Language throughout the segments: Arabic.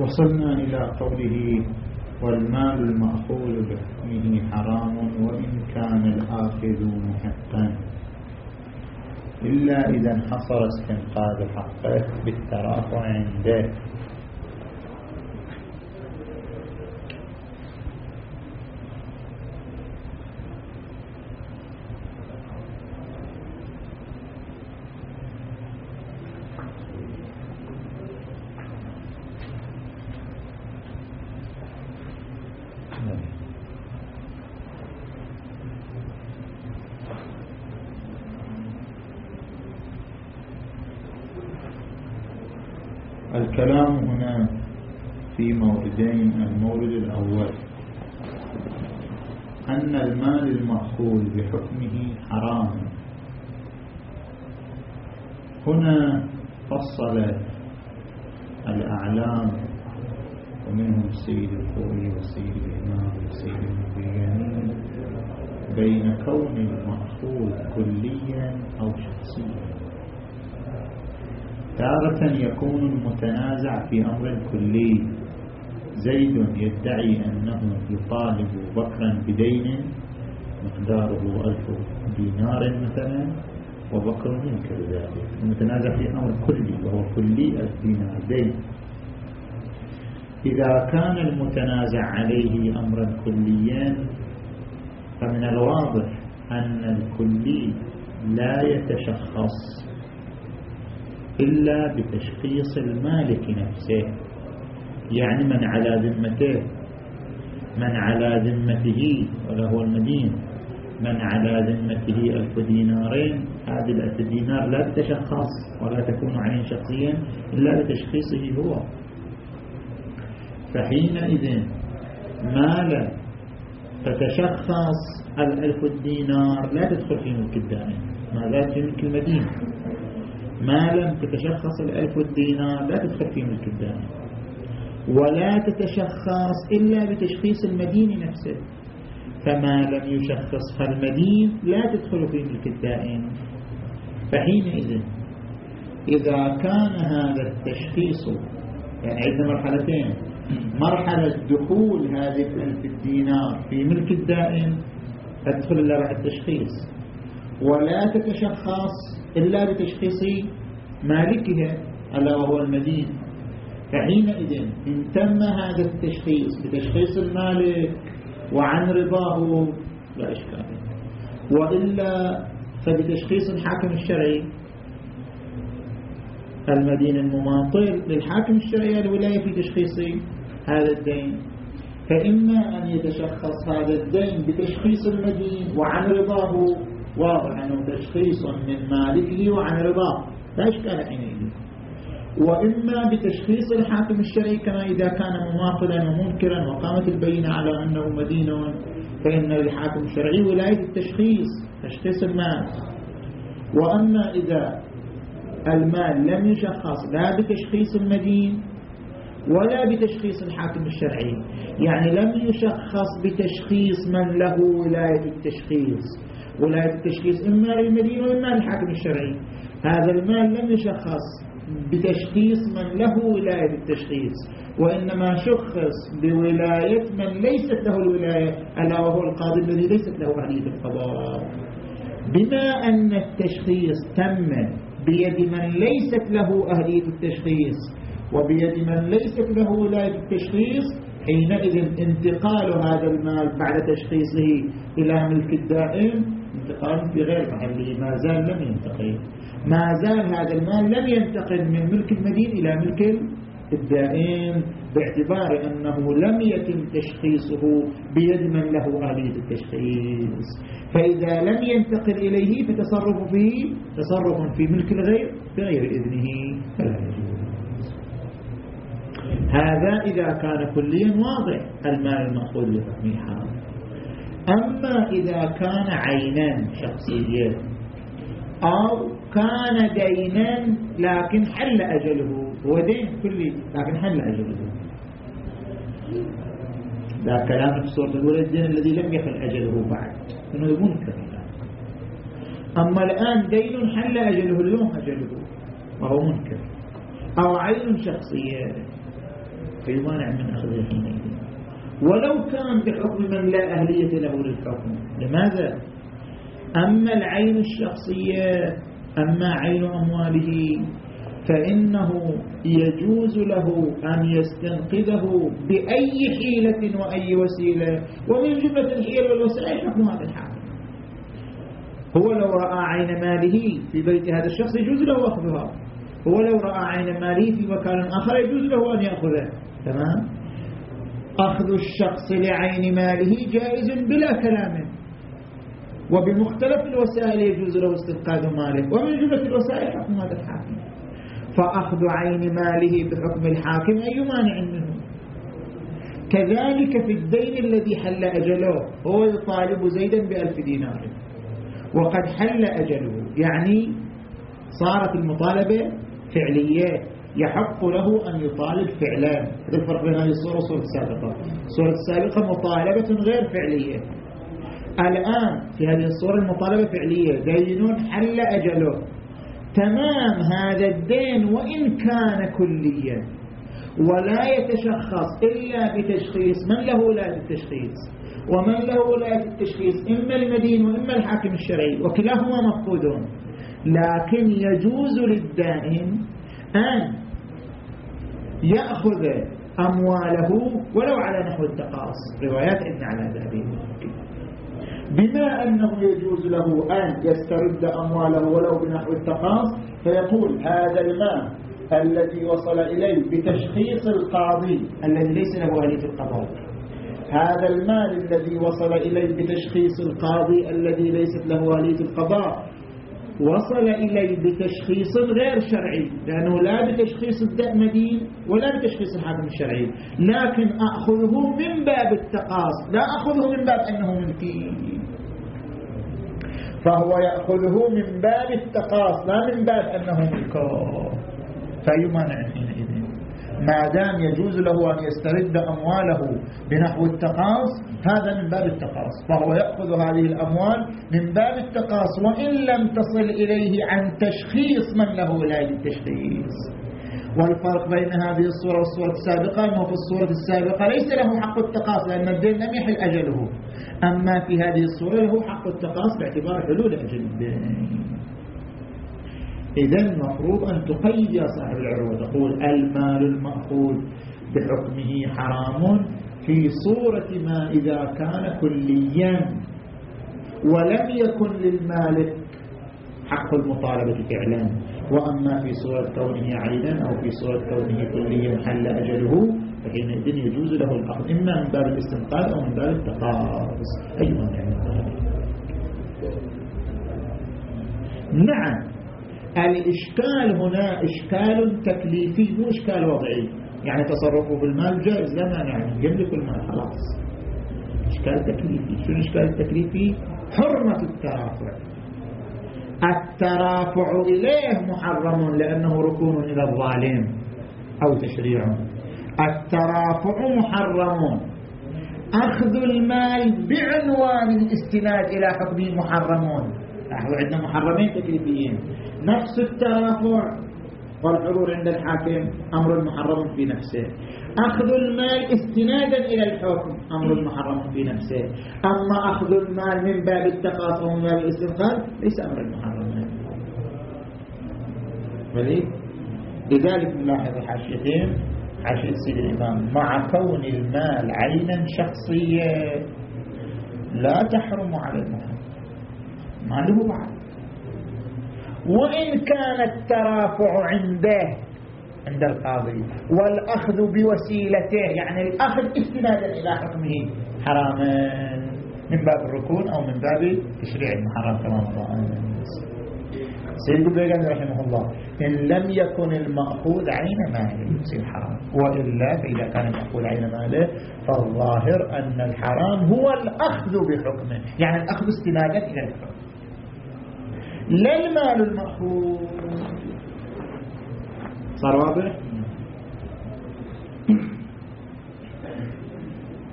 وصلنا إلى قوله والمال المأخوذ بحكمه حرام وإن كان الآخذ محقا إلا إذا انحصر استنقاذ حقه بالترافع عنده الكلام هنا في موردين المورد الأول أن المال المأخوذ بحكمه حرام. هنا فصل الأعلام ومنهم السيد الخوي والسيد الإمام والسيد المبياني بين كون المأخوذ كليا أو شخصيا. تارة يكون المتنازع في أمر كلي زيد يدعي أنه يطالب بكرا بدين مقداره ألف دينار مثلا وبكر ينكر ذلك المتنازع في أمر كلي وهو كلي الدينار دين. إذا كان المتنازع عليه أمرا كليا فمن الواضح أن الكلي لا يتشخص إلا بتشخيص المالك نفسه يعني من على ذمته من على ذمته وله المدين. من على ذمته ألف دينارين. هذه الألف دينار لا تتشخص ولا تكون عين شخصيا إلا بتشخيصه هو. فحينئذ مالا تتشخص الألف الدينار لا تدخل في ملك الدائم ما ذات في ملك المدينة. ما لم تتشخص الألف الدينار لا تدخل في ملك الدائم ولا تتشخص إلا بتشخيص المدين نفسه. فما لم يشخصها المدين لا تدخل في ملك الدائم فحينئذ إذا كان هذا التشخيص يعني عندنا مرحلتين. مرحلة دخول هذه الألف الدينار في ملك الدائم تدخل إلا بعد التشخيص. ولا تتشخص إلا بتشخيص مالكها ألا وهو المدين. فحينئذ إن تم هذا التشخيص بتشخيص المالك وعن رضاه لا إشكال. وإلا فبتشخيص الحاكم الشرعي المدين المماطل للحاكم الشرعي الولاية في تشخيص هذا الدين. فإما أن يتشخص هذا الدين بتشخيص المدين وعن رضاه واضح أنه تشخيص من مالكه وعن رضاه. لا إشكال حينئذ. وإما بتشخيص الحاكم الشرعي كما إذا كان مماثلا ومنكرا وقامت البينة على أنه مدين فإن للحاكم الشرعي ولاية التشخيص تشخيص المال. وأما إذا المال لم يشخص لا بتشخيص المدين ولا بتشخيص الحاكم الشرعي. يعني لم يشخص بتشخيص من له ولاية التشخيص. ولاية التشخيص إما للمدينة وإما للحاكم الشرعي. هذا المال لم يشخص بتشخيص من له ولاية التشخيص وإنما شخص بولاية من ليست له الولاية ألا وهو القاضي الذي ليست له أهلية القضاء. بما أن التشخيص تم بيد من ليست له أهلية التشخيص وبيد من ليست له ولاية التشخيص حينئذ انتقال هذا المال بعد تشخيصه إلى ملك الدائم انتقال في غير محله ما زال لم ينتقل. ما زال هذا المال لم ينتقل من ملك المدين إلى ملك الدائم باعتبار أنه لم يتم تشخيصه بيد من له آلية التشخيص. فإذا لم ينتقل إليه فتصرف فيه تصرف في ملك الغير بغير إذنه. فلا يجوز. هذا إذا كان كليا واضح المال المأخوذ حرام أما إذا كان عينا شخصيا أو كان دينا لكن حل أجله. هو دين كلي لكن حل أجله. لا كلام في الصورة الأولى الدين الذي لم يحل أجله بعد. إنه منكر. أما الآن دين حل أجله اليوم أجله. وهو منكر. أو عين شخصية. فيمانع من أخذه حينئذ ولو كان بحكم من لا أهلية له للحكم. لماذا؟ أما العين الشخصية أما عين أمواله فإنه يجوز له أن يستنقذه بأي حيلة وأي وسيلة. ومن جملة الحيل والوسائل حكم هذا الحاكم هو لو رأى عين ماله في بيت هذا الشخص يجوز له أخذها. هو لو رأى عين ماله في مكان آخر يجوز له أن يأخذه. تمام؟ أخذ الشخص لعين ماله جائز بلا كلام. وبمختلف الوسائل يجوز له استنقاذ ماله. ومن جملة الوسائل حكم هذا الحاكم. فأخذ عين ماله بحكم الحاكم أي مانع منه. كذلك في الدين الذي حل أجله هو يطالب زيدا بألف دينار. وقد حل أجله يعني صارت المطالبة فعلية يحق له أن يطالب فعلا. هذا الفرق بين هذه الصورة والصورة السابقة الصورة السابقة مطالبة غير فعلية. الآن في هذه الصورة المطالبة فعلية دين حل أجله. تمام هذا الدين وإن كان كليا. ولا يتشخص إلا بتشخيص. من له ولاية التشخيص؟ ومن له ولاية التشخيص؟ إما المدين وإما الحاكم الشرعي وكلاهما مفقودون. لكن يجوز للدائن أن يأخذ أمواله ولو على نحو التقاص. روايات إن على ذلك بما أنه يجوز له أن يسترد أمواله ولو بنحو التقاص فيقول هذا المال الذي وصل إليه بتشخيص القاضي. الذي ليس له أهلية القضاء هذا المال الذي وصل إليه بتشخيص القاضي الذي ليست له أهلية القضاء وصل إليه بتشخيص غير شرعي لأنه لا بتشخيص مدين ولا بتشخيص الحاكم الشرعي. لكن أخذه من باب التقاص لا أخذه من باب أنه ملكي فهو يأخذه من باب التقاص لا من باب أنه ملكه فأي مانع حينئذ ما دام يجوز له أن يسترد أمواله بنحو التقاص هذا من باب التقاص. فهو يأخذ هذه الأموال من باب التقاص وإن لم تصل إليه عن تشخيص من له ولاية التشخيص. والفرق بين هذه الصورة والصورة السابقة أنه في الصورة السابقة ليس له حق التقاص لأن الدين لم يحل أجله. أما في هذه الصورة له حق التقاص باعتبار حلول أجل الدين. إذا المفروض أن تقيد يا صاحب العروة تقول المال المأخوذ بحكمه حرام في صورة ما إذا كان كليا ولم يكن للمالك حق المطالبة فعلا. وأما في صورة كونه عينا أو في صورة كونه كليا حل أجله فحينئذ يجوز له الأخذ إما من باب الاستنقاذ أو من باب التقاص. أيضا يعني. نعم. الإشكال هنا إشكال تكليفي مو إشكال وضعي يعني تصرفه بالمال جائز لا مانع يملك المال خلاص. إشكال تكليفي. شو الإشكال التكليفي حرمة الترافع. الترافع إليه محرم لأنه ركون إلى الظالم أو تشريع. الترافع محرم. أخذ المال بعنوان الاستناد إلى حكمه محرمون عندنا محرمين تكليفيين. نفس الترافع والحضور عند الحاكم أمر محرم في نفسه. أخذ المال استنادا إلى الحكم أمر محرم في نفسه. أما أخذ المال من باب التقاص ومن باب الاستنقاذ ليس أمر محرم. لذلك نلاحظ حاشيتين حاشية سيد الإمام مع كون المال عينا شخصية لا تحرم على المال ما له بعد وإن كان الترافع عنده عند القاضي والأخذ بوسيلته يعني الأخذ استنادا إلى حكمه حراما من باب الركون أو من باب تشريع المحرم كما مضى. سيد بيغان رحمه الله إن لم يكن المأخوذ عين ماله يصير حرام وإلا فإذا كان المأخوذ عين ماله فالظاهر أن الحرام هو الأخذ بحكمه يعني الأخذ استنادا إلى الحكم. لا المال المأخوذ صار واضح؟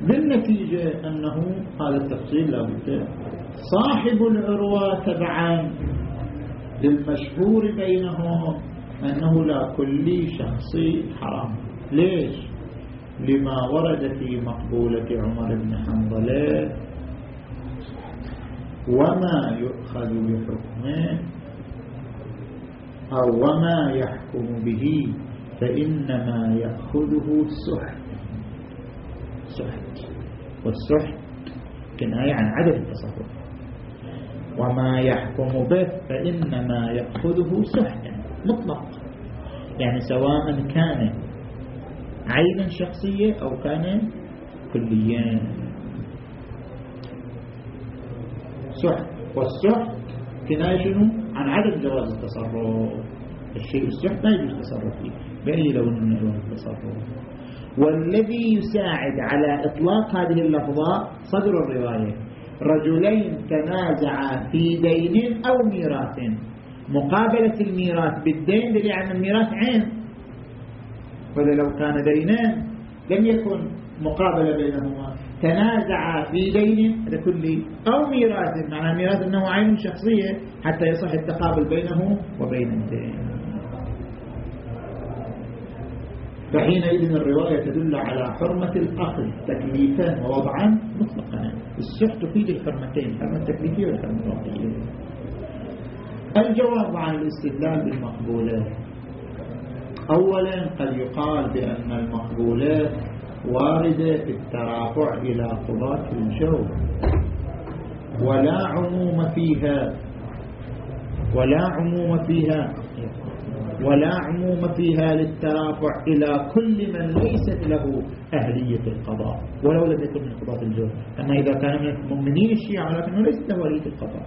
بالنتيجة أنه هذا التفصيل لابد صاحب العروة تبعا للمشهور بينهم أنه لا كل شخصي حرام. ليش؟ لما ورد في مقبولة عمر بن حنظلة وما يؤخذ بحكمه أو وما يحكم به فإنما يأخذه سحت سحت والسحت كناية عن عدم التصرف. وما يحكم به فإنما يأخذه سحتا مطلق. يعني سواء كان عينا شخصية أو كان كليا. سحت والسحت كناية شنو عن عدم جواز التصرف. الشيء السحت ما يجوز التصرف فيه بأي لون من ألوان التصرف والذي يساعد على إطلاق هذه اللفظات صدر الرواية. رجلين تنازعا في دين أو ميراث. مقابلة الميراث بالدين دليل على الميراث عين. وإذا لو كان دينان لم يكن مقابلة بينهما. تنازعا في دين كله أو ميراث معنى ميراث أنه عين شخصية حتى يصح التقابل بينه وبين الدين. فحينئذ الرواية تدل على حرمة الأخذ تكليفا ووضعا مطلقا. السح تفيد الحرمتين الحرمة التكليفية والحرمة الوضعية الجواب عن الاستدلال بالمقبولات. أولا قد يقال بأن المقبولات واردة في الترافع إلى قضاة الجو. ولا عموم فيها. ولا عموم فيها. ولا عموم فيها للترافع إلى كل من ليست له أهلية القضاء. ولو لم يكن من قضاة الجور أما إذا كان من المؤمنين الشيعة ولكنه ليست له أهلية القضاء.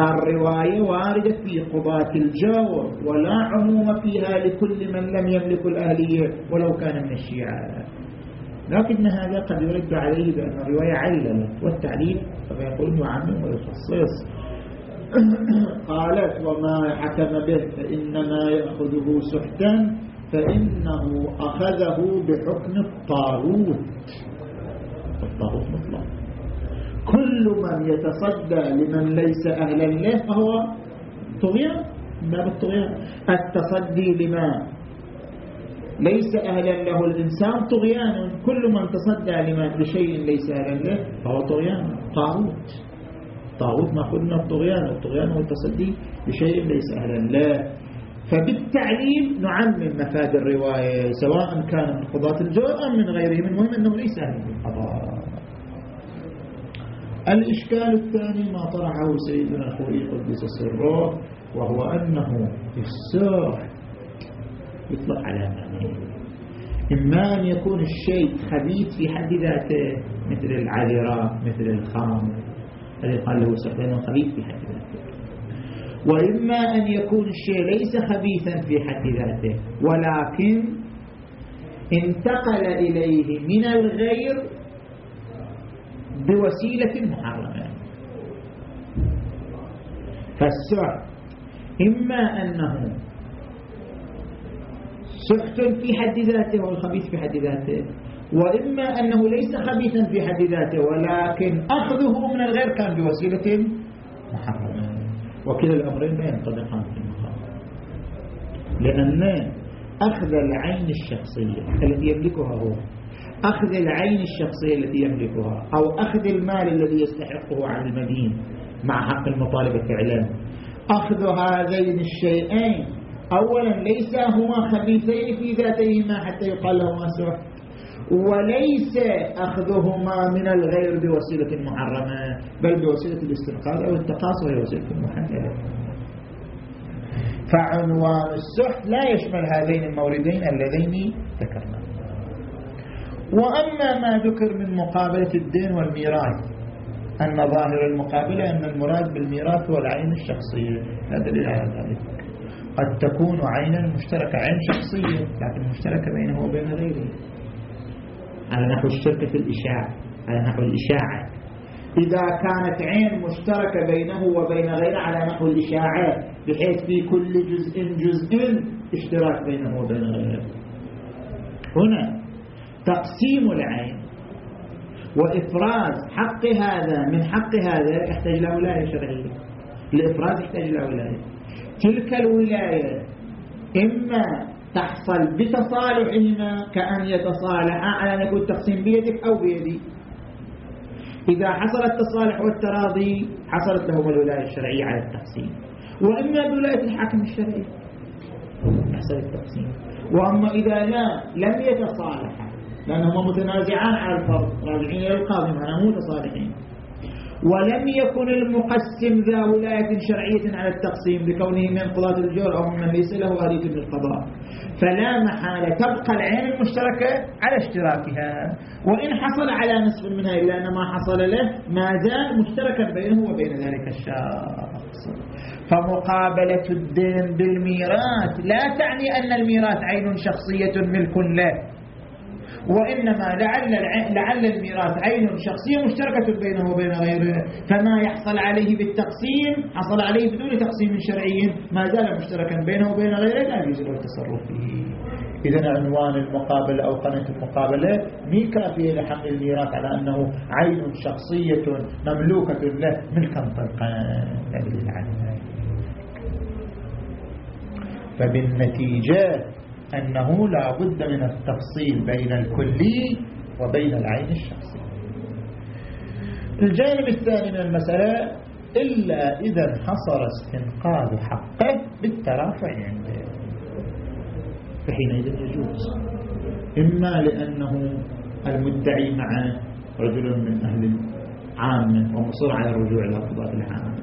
الرواية واردة في قضاة الجور ولا عموم فيها لكل من لم يملك الأهلية ولو كان من الشيعة. لكن هذا قد يرد عليه بأن الرواية عللت والتعليل فيقول يعمم ويخصص قالت وما حكم به فإنما يأخذه سحتا فإنه أخذه بحكم الطاغوت. الطاغوت مطلق. كل من يتصدى لمن ليس أهلا له فهو طغيان؟ باب الطغيان التصدي لما ليس أهلا له الإنسان طغيان. كل من تصدى لما لشيء ليس أهلا له فهو طغيان. طاغوت. طاغوت مأخوذ من الطغيان والطغيان هو التصدي بشيء ليس أهلا لا فبالتعليل نعمم مفاد الرواية سواء كان من قضاة الجور أم من غيرهم. المهم أنه ليس أهلا بالقضاء الإشكال الثاني ما طرحه سيدنا الخوي قدس سره وهو أنه السر يطلق على معنى. إما أن يكون الشيء خبيث في حد ذاته مثل العذراء مثل الخامر الذي قال له سحبان خبيث في حد ذاته. وإما أن يكون الشيء ليس خبيثا في حد ذاته. ولكن انتقل إليه من الغير بوسيلة محرمة. فالسحت إما أنه سحت في حد ذاته والخبيث في حد ذاته وإما أنه ليس خبيثا في حد ذاته ولكن أخذه من الغير كان بوسيلة محرمة. وكلا الأمرين لا ينطبقان في المقام لأن أخذ العين الشخصية التي يملكها هو أخذ العين الشخصية التي يملكها أو أخذ المال الذي يستحقه عن المدين مع حق المطالبة فعلا أخذ هذين الشيئين. أولا ليس هما خبيثين في ذاتهما حتى يقال لهما سحت وليس أخذهما من الغير بوسيلة محرمة بل بوسيلة الاستنقاذ أو التقاص وهي وسيلة محددة فعنوان السحت لا يشمل هذين الموردين اللذين ذكرنا. وأما ما ذكر من مقابلة الدين والميراث أن ظاهر المقابلة أن المراد بالميراث هو العين الشخصية. لا دليل على ذلك. قد تكون عينا مشتركة عين شخصية لكن مشتركة بينه وبين غيره. على نحو الشركة في الإشاعة. على نحو الإشاعة. إذا كانت عين مشتركة بينه وبين غيره على نحو الإشاعة بحيث في كل جزء جزء اشتراك بينه وبين غيره. هنا تقسيم العين وإفراز حق هذا من حق هذا يحتاج إلى ولاية شرعية. الإفراز يحتاج إلى ولاية. تلك الولاية إما تحصل بتصالحهما كأن يتصالحا على أن يكون تقسيم بيدك أو بيدي. إذا حصل التصالح والتراضي حصلت لهم الولاية الشرعية على التقسيم. وإما بولاية الحاكم الشرعي يحصل التقسيم. وأما إذا لا لم يتصالحا لأنهما متنازعان على الفرض راجعين إلى القاضي معنا متصالحين. ولم يكن المقسم ذا ولاية شرعية على التقسيم بكونه من قضاة الجور أو من ليس له آلية القضاء. فلا محالة تبقى العين المشتركة على اشتراكها. وإن حصل على نصف منها إلا أن ما حصل له ما زال مشتركا بينه وبين ذلك الشخص. فمقابلة الدين بالميراث لا تعني أن الميراث عين شخصية ملك له وإنما لعل لعل الميراث عين شخصية مشتركة بينه وبين غيره. فما يحصل عليه بالتقسيم حصل عليه بدون تقسيم شرعي. ما زال مشتركا بينه وبين غيره لا يجوز له التصرف فيه. إذا عنوان المقابلة أو قناة المقابلة مي كافية لحمل الميراث على أنه عين شخصية مملوكة له ملكا طلقا فبالنتيجة أنه لا بد من التفصيل بين الكلي وبين العين الشخصية. الجانب الثاني من المسألة إلا إذا انحصر استنقاذ حقه بالترافع عنده. فحينئذ يجوز. إما لأنه المدعي مع رجل من أهل عامة ومصر على الرجوع إلى قضاء العامة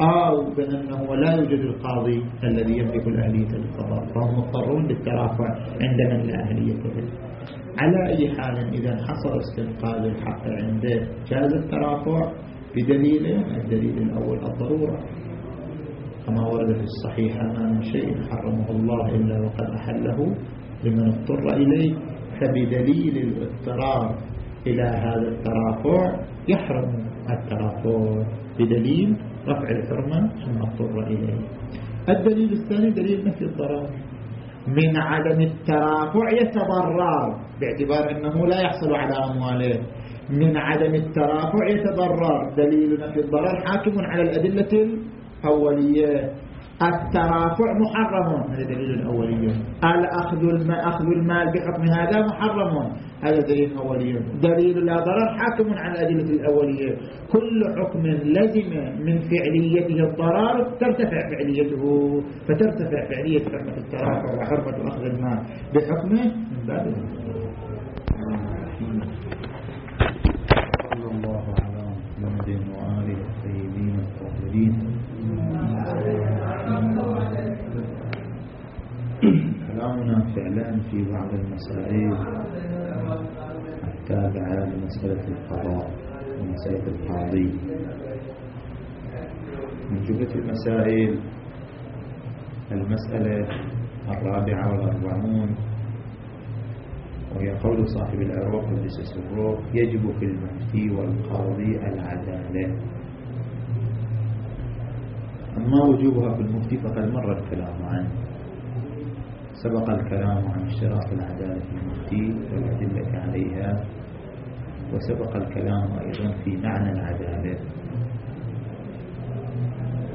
أو بأنه لا يوجد القاضي الذي يملك الأهلية للقضاء فهم مضطرون للترافع عند من لا أهلية له على أي حال إذا حصل استنقاذ الحق عنده جاز الترافع بدليل الدليل الأول الضرورة. كما ورد في الصحيح ما من شيء حرمه الله إلا وقد أحله لمن اضطر إليه. فبدليل الاضطرار إلى هذا الترافع يحرم الترافع بدليل رفع الحرمة ثم اضطر إليه. الدليل الثاني دليل نفي الضرر من عدم الترافع يتضرر باعتبار أنه لا يحصل على أمواله. من عدم الترافع يتضرر. دليل نفي الضرر حاكم على الأدلة الأولية. الترافع محرم. هذا دليل الأولية. الأخذ أخذ المال بحكم هذا محرم. هذا دليل أولي دليل لا ضرر حاكم على الأدلة الأولية. كل حكم لزم من فعليته الضرر ترتفع فعليته فترتفع فعلية حرمة الترافع وحرمة أخذ المال بحكمه. من باب فعلا في بعض المسائل. التابعة لمسألة القضاء ومسألة القاضي. من جملة المسائل المسألة الرابعة والأربعون وهي قول صاحب الأروق قدس سره يجب في المفتي والقاضي العدالة. أما وجوبها في المفتي فقد مر الكلام عنه. سبق الكلام عن اشتراط العدالة المفتي والأدلة عليها وسبق الكلام أيضا في معنى العدالة.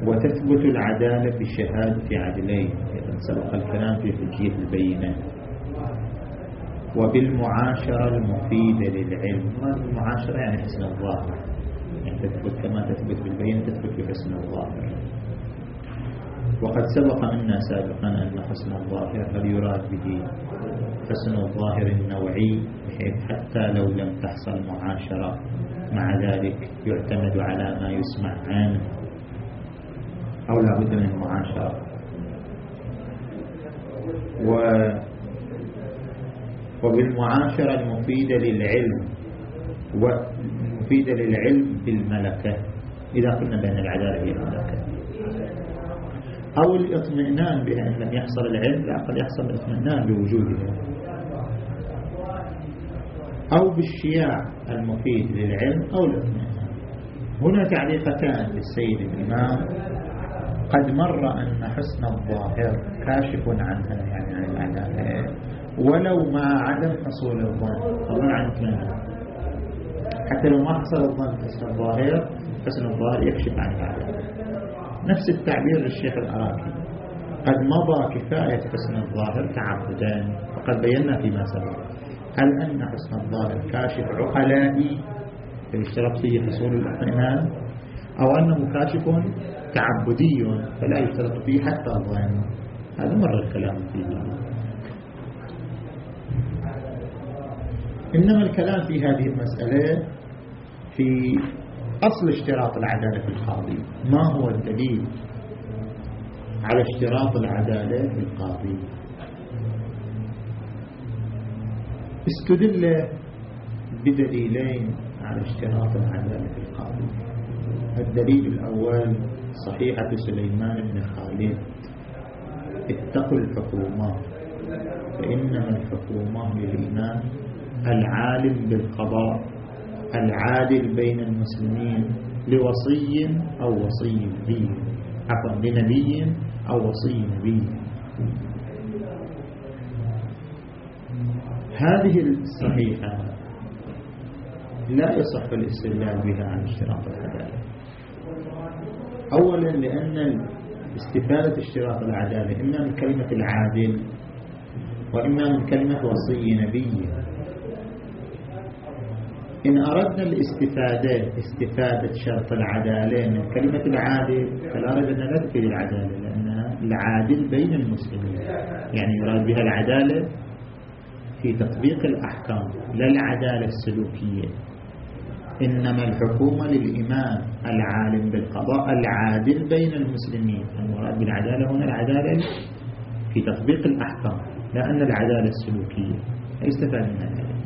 وتثبت العدالة بشهادة عدلين أيضا سبق الكلام في حجية البينة. وبالمعاشرة المفيدة للعلم. المعاشرة يعني حسن الظاهر. يعني تثبت كما تثبت بالبينة تثبت بحسن الظاهر. وقد سبق منا سابقا أن حسن الظاهر هل يراد به حسن الظاهر النوعي بحيث حتى لو لم تحصل معاشرة مع ذلك يعتمد على ما يسمع عنه أو لا بد من معاشرة؟ و وبالمعاشرة المفيدة للعلم والمفيدة للعلم بالملكة. إذا قلنا بأن العدالة هي الملكة أو الاطمئنان بأن لم يحصل العلم قد يحصل الاطمئنان بوجودها أو بالشياع المفيد للعلم أو الاطمئنان. هنا تعليقتان للسيد الإمام. قد مر أن حسن الظاهر كاشف عنها يعني عن العدالة ولو مع عدم حصول الظن طبعا عن اطمئنان حتى لو ما حصل الظن حسن الظاهر حسن الظاهر يكشف عن العدالة نفس التعبير للشيخ العراقي. قد مضى كفاية حسن الظاهر تعبدا وقد بينا فيما سبق. هل أن حسن الظاهر كاشف عقلائي؟ يشترط فيه حصول الإيمان أو أنه كاشف تعبدي فلا يشترط فيه حتى الظن هذا مر الكلام فيه إنما الكلام في هذه المسألة في أصل اشتراط العدالة في القاضي. ما هو الدليل على اشتراط العدالة في القاضي؟ استدل بدليلين على اشتراط العدالة في القاضي. الدليل الأول صحيحة سليمان بن خالد. اتقوا الحكومة فإنما الحكومة للإمام العالم بالقضاء. العادل بين المسلمين لوصي أو وصي نبي عفوا لنبي أو وصي نبي. هذه الصحيحة لا يصح الاستدلال بها عن اشتراط العدالة. أولا لأن استفادة اشتراط العدالة إما من كلمة العادل وإما من كلمة وصي نبي. إن أردنا الاستفادة استفادة شرط العدالة من كلمة العادل فلا رجل أن تفيد العدالة لأنها العادل بين المسلمين. يعني يراد بها العدالة في تطبيق الأحكام لا العدالة السلوكية. إنما الحكومة للإمام العالم بالقضاء العادل بين المسلمين. المراد بالعدالة هنا العدالة في تطبيق الأحكام لا أن العدالة السلوكية. يستفاد من ذلك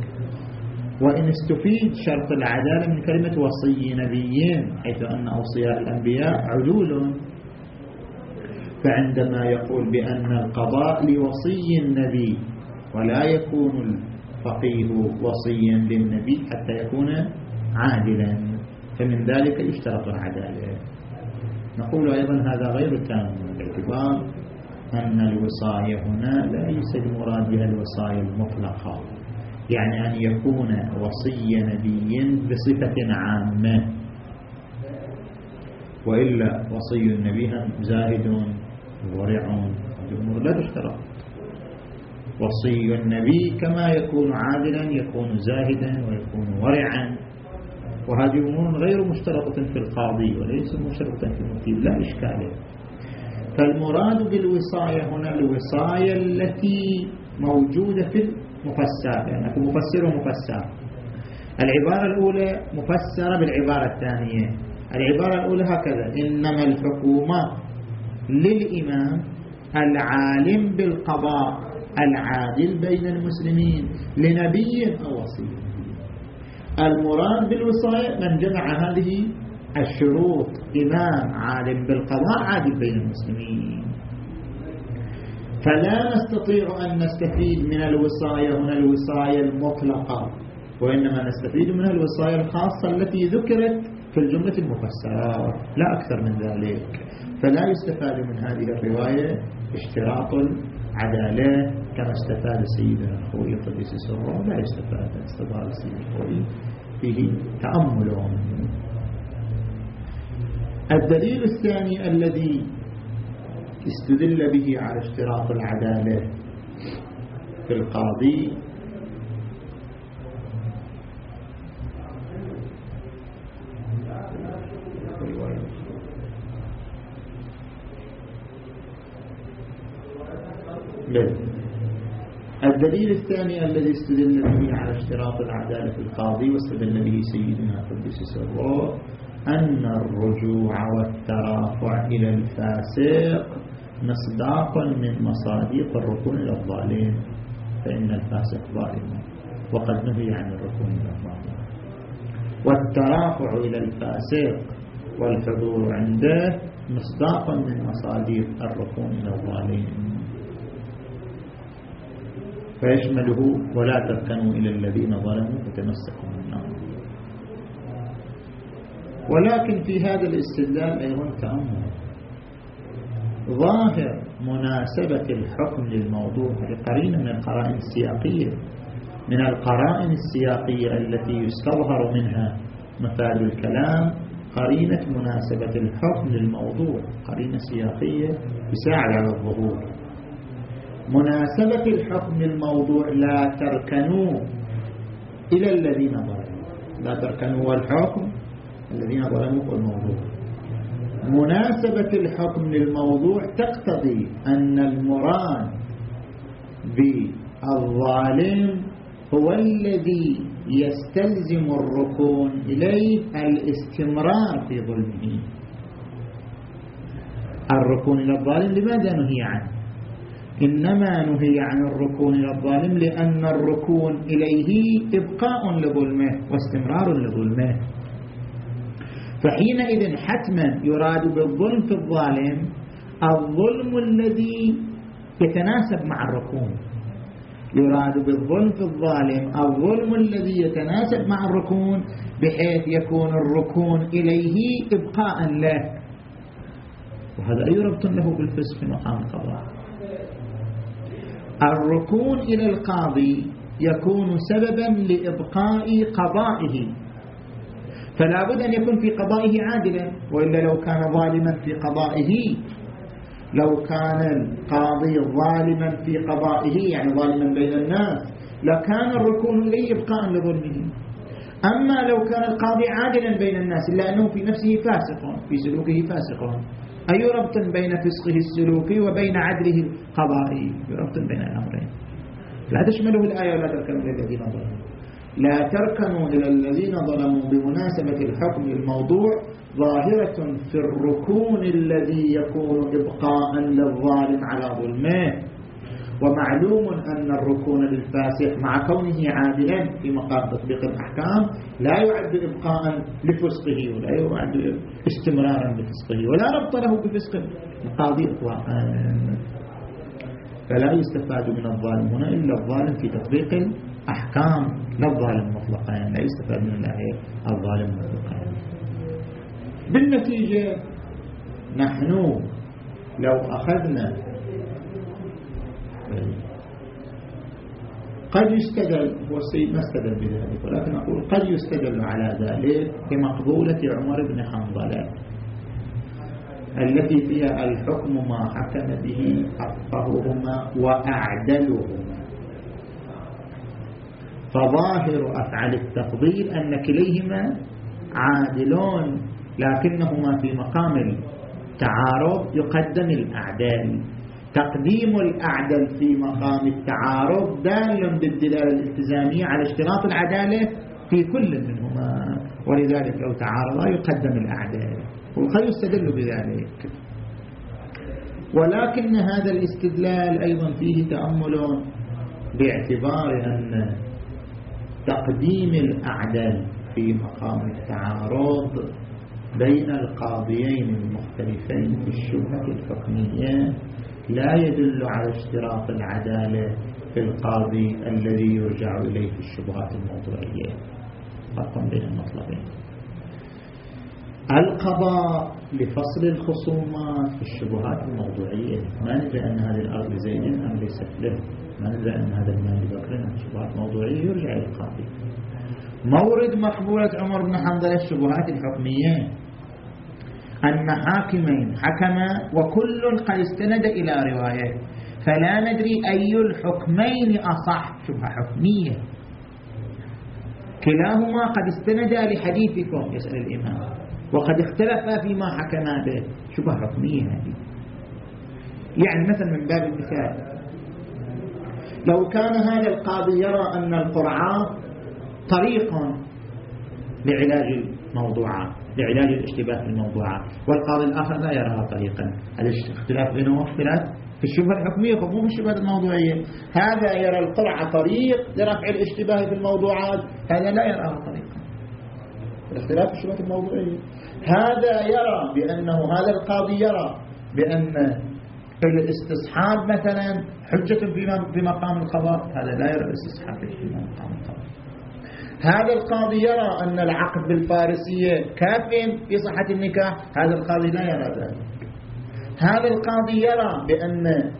وإن استفيد شرط العدالة من كلمة وصي نبيين حيث أن أوصياء الأنبياء عدول. فعندما يقول بأن القضاء لوصي النبي ولا يكون الفقيه وصيا للنبي حتى يكون عادلا فمن ذلك يشترط العدالة. نقول أيضا هذا غير تام باعتبار أن الوصاية هنا ليس المراد بها الوصاية المطلقة. يعني أن يكون وصي نبي بصفة عامة. وإلا وصي النبي زاهد ورع الجمهور لا تشترط. وصي النبي كما يكون عادلا يكون زاهدا ويكون ورعا. وهذه أمور غير مشترطة في القاضي وليس مشترطة في المفتي لا إشكال. فالمراد بالوصاية هنا الوصاية التي موجودة في المفسر يعني مفسر ومفسر. العبارة الأولى مفسرة بالعبارة الثانية. العبارة الأولى هكذا إنما الحكومة للإمام العالم بالقضاء العادل بين المسلمين لنبي أو وصي. المراد بالوصاية من جمع هذه الشروط إمام عالم بالقضاء عادل بين المسلمين. فلا نستطيع أن نستفيد من الوصاية هنا الوصاية المطلقة وإنما نستفيد من الوصاية الخاصة التي ذكرت في الجملة المفسرة. لا أكثر من ذلك. فلا يستفاد من هذه الرواية اشتراط العدالة كما استفاد سيدنا الخوي قدس سره لا يستفاد استفاد سيدنا الخوي فيه تأمل. الدليل الثاني الذي استدل به على اشتراط العدالة في القاضي. الدليل الثاني الذي استدل به على اشتراط العدالة في القاضي واستدل به سيدنا قدس سره أن الرجوع والترافع إلى الفاسق مصداق من مصاديق الركون الظالم فإن الفاسق ظالم وقد نهي عن الركون الظالم والترافع إلى الفاسق والحضور عنده مصداقا من مصاديق الركون الظالم فيشمله ولا تركنوا إلى الذين ظلموا فتمسكوا النار ولكن في هذا الاستدلال أيضا تأمل. ظاهر مناسبة الحكم للموضوع لقرينة من القرائن السياقية. من القرائن السياقية التي يستظهر منها مفاد الكلام قرينة مناسبة الحكم للموضوع قرينة سياقية تساعد على الظهور. مناسبة الحكم للموضوع لا تركنوا إلى الذين ظلموا. لا تركنوا الحكم الذين ظلموا الموضوع مناسبة الحكم للموضوع تقتضي أن المراد بالظالم هو الذي يستلزم الركون إليه الاستمرار في ظلمه. الركون إلى الظالم لماذا نهي عنه؟ إنما نهي عن الركون إلى الظالم لأن الركون إليه إبقاء لظلمه واستمرار لظلمه. فحينئذ حتما يراد بالظلم في الظالم الظلم الذي يتناسب مع الركون يراد بالظلم في الظالم الظلم الذي يتناسب مع الركون بحيث يكون الركون إليه إبقاء له. وهذا أي ربط له بالفسق مقام القضاء؟ الركون إلى القاضي يكون سببا لإبقاء قضائه. فلا بد أن يكون في قضائه عادلا وإلا لو كان ظالما في قضائه لو كان القاضي ظالما في قضائه يعني ظالما بين الناس لكان الركون إليه إبقاء لظلمه أما لو كان القاضي عادلا بين الناس إلا أنه في نفسه فاسق في سلوكه فاسق أي ربط بين فسقه السلوكي وبين عدله القضائي؟ ربط بين الأمرين. لا تشمله الآية ولا تركنوا للذين ظلموا. لا تركنوا إلى الذين ظلموا بمناسبة الحكم الموضوع ظاهرة في الركون الذي يكون إبقاء للظالم على ظلمه. ومعلوم أن الركون للفاسق مع كونه عادلا في مقام تطبيق الأحكام لا يعد إبقاء لفسقه ولا يعد استمرارا لفسقه ولا ربط له بفسق القاضي إطلاقا. فلا يستفاد من الظالم هنا إلا الظالم في تطبيق الأحكام لا الظالم مطلقا لا يستفاد من الآية الظالم مطلقا. بالنتيجة نحن لو أخذنا قد يستدل هو السيد ما استدل بذلك ولكن أقول قد يستدل على ذلك بمقبولة عمر بن حنظلة التي فيها الحكم ما حكم به أفقههما وأعدلهما. فظاهر أفعال التفضيل أن كليهما عادلون لكنهما في مقام التعارض يقدم الأعدال. تقديم الأعدل في مقام التعارض دال بالدلالة الالتزامية على اشتراط العدالة في كل منهما ولذلك لو تعارضا يقدم الأعدال وقد يستدل بذلك. ولكن هذا الاستدلال أيضا فيه تأمل باعتبار أن تقديم الأعدل في مقام التعارض بين القاضيين المختلفين في الشبهة الحكمية لا يدل على اشتراط العدالة في القاضي الذي يرجع إليه في الشبهات الموضوعية. فرق بين المطلبين. القضاء لفصل الخصومات في الشبهات الموضوعية. ما ندري أن هذه الأرض لزيد أم ليست له. ما ندري أن هذا المال لبكر شبهات موضوعية يرجع إلى القاضي. مورد مقبولة عمر بن حنظلة الشبهات الحكمية. أن حاكمين حكما وكل قد استند إلى رواية. فلا ندري أي الحكمين أصح شبهة حكمية. كلاهما قد استند لحديثكم يسأل الإمام. وقد اختلفا فيما حكما به شبهة حكمية. هذه يعني مثلا من باب المثال لو كان هذا القاضي يرى أن القرعة طريق لعلاج الموضوعات لعلاج الاشتباه في الموضوعات والقاضي الآخر لا يراها طريقا. الاختلاف بينهما اختلاف في الشبهة الحكمية مو في الشبهة الموضوعية. هذا يرى القرعة طريق لرفع الاشتباه في الموضوعات هذا لا يراها طريقا. الاختلاف في الشبهة الموضوعية. هذا يرى بأنه هذا القاضي يرى بأن الاستصحاب مثلا حجة في مقام القضاء هذا لا يرى الاستصحاب في مقام القضاء. هذا القاضي يرى أن العقد بالفارسية كاف في صحة النكاح هذا القاضي لا يرى ذلك. هذا القاضي يرى بأن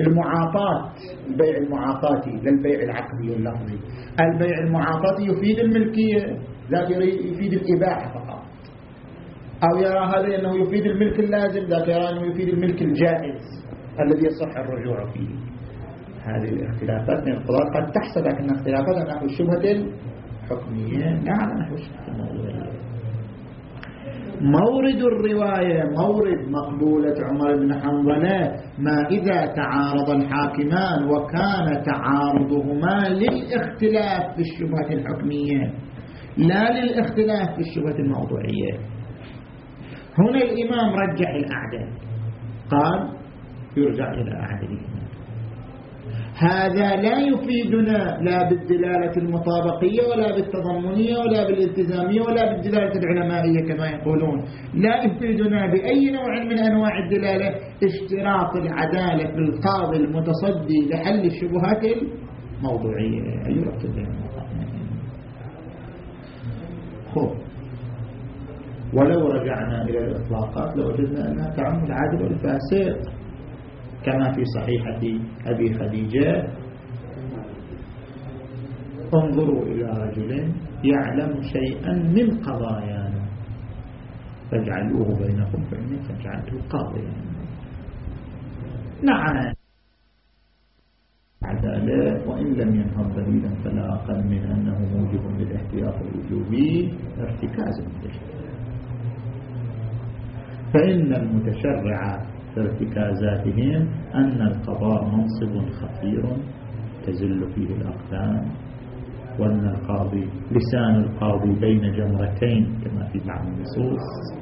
المعاطاة البيع المعاطاتي للبيع العقدي اللفظي البيع المعاطاتي يفيد الملكية لا يفيد الإباحة فقط. أو يرى هذا أنه يفيد الملك اللازم ذاك يرى أنه يفيد الملك الجائز الذي يصح الرجوع فيه. هذه الاختلافات من القضاء قد تحصل لكن اختلافات نحو الشبهة الحكمية لا على نحو الشبهة الموضوعية مورد الرواية مورد مقبولة عمر بن حنظلة ما إذا تعارض الحاكمان وكان تعارضهما للاختلاف في الشبهة الحكمية لا للاختلاف في الشبهة الموضوعية. هنا الإمام رجح الأعداد قال يرجع إلى أعدادهما هذا لا يفيدنا لا بالدلالة المطابقية ولا بالتضمنية ولا بالالتزامية ولا بالدلالة العلمائية كما يقولون. لا يفيدنا بأي نوع من أنواع الدلالة اشتراط العدالة في القاضي المتصدي لحل الشبهات الموضوعية. أي ربط بين خب. ولو رجعنا إلى الإطلاقات لوجدنا أنها تعم العادل والفاسق كما في صحيحة أبي خديجة. انظروا إلى رجل يعلم شيئا من قضايانا فاجعلوه بينكم فإني فجعلته قاضيا نعم. عدالة وإن لم ينهض دليلا فلا أقل من أنه موجب للاحتياط الوجوبي ارتكاز المتشرع فإن المتشرع في ارتكازاتهم أن القضاء منصب خطير تزل فيه الأقدام وأن القاضي لسان القاضي بين جمرتين كما في بعض النصوص.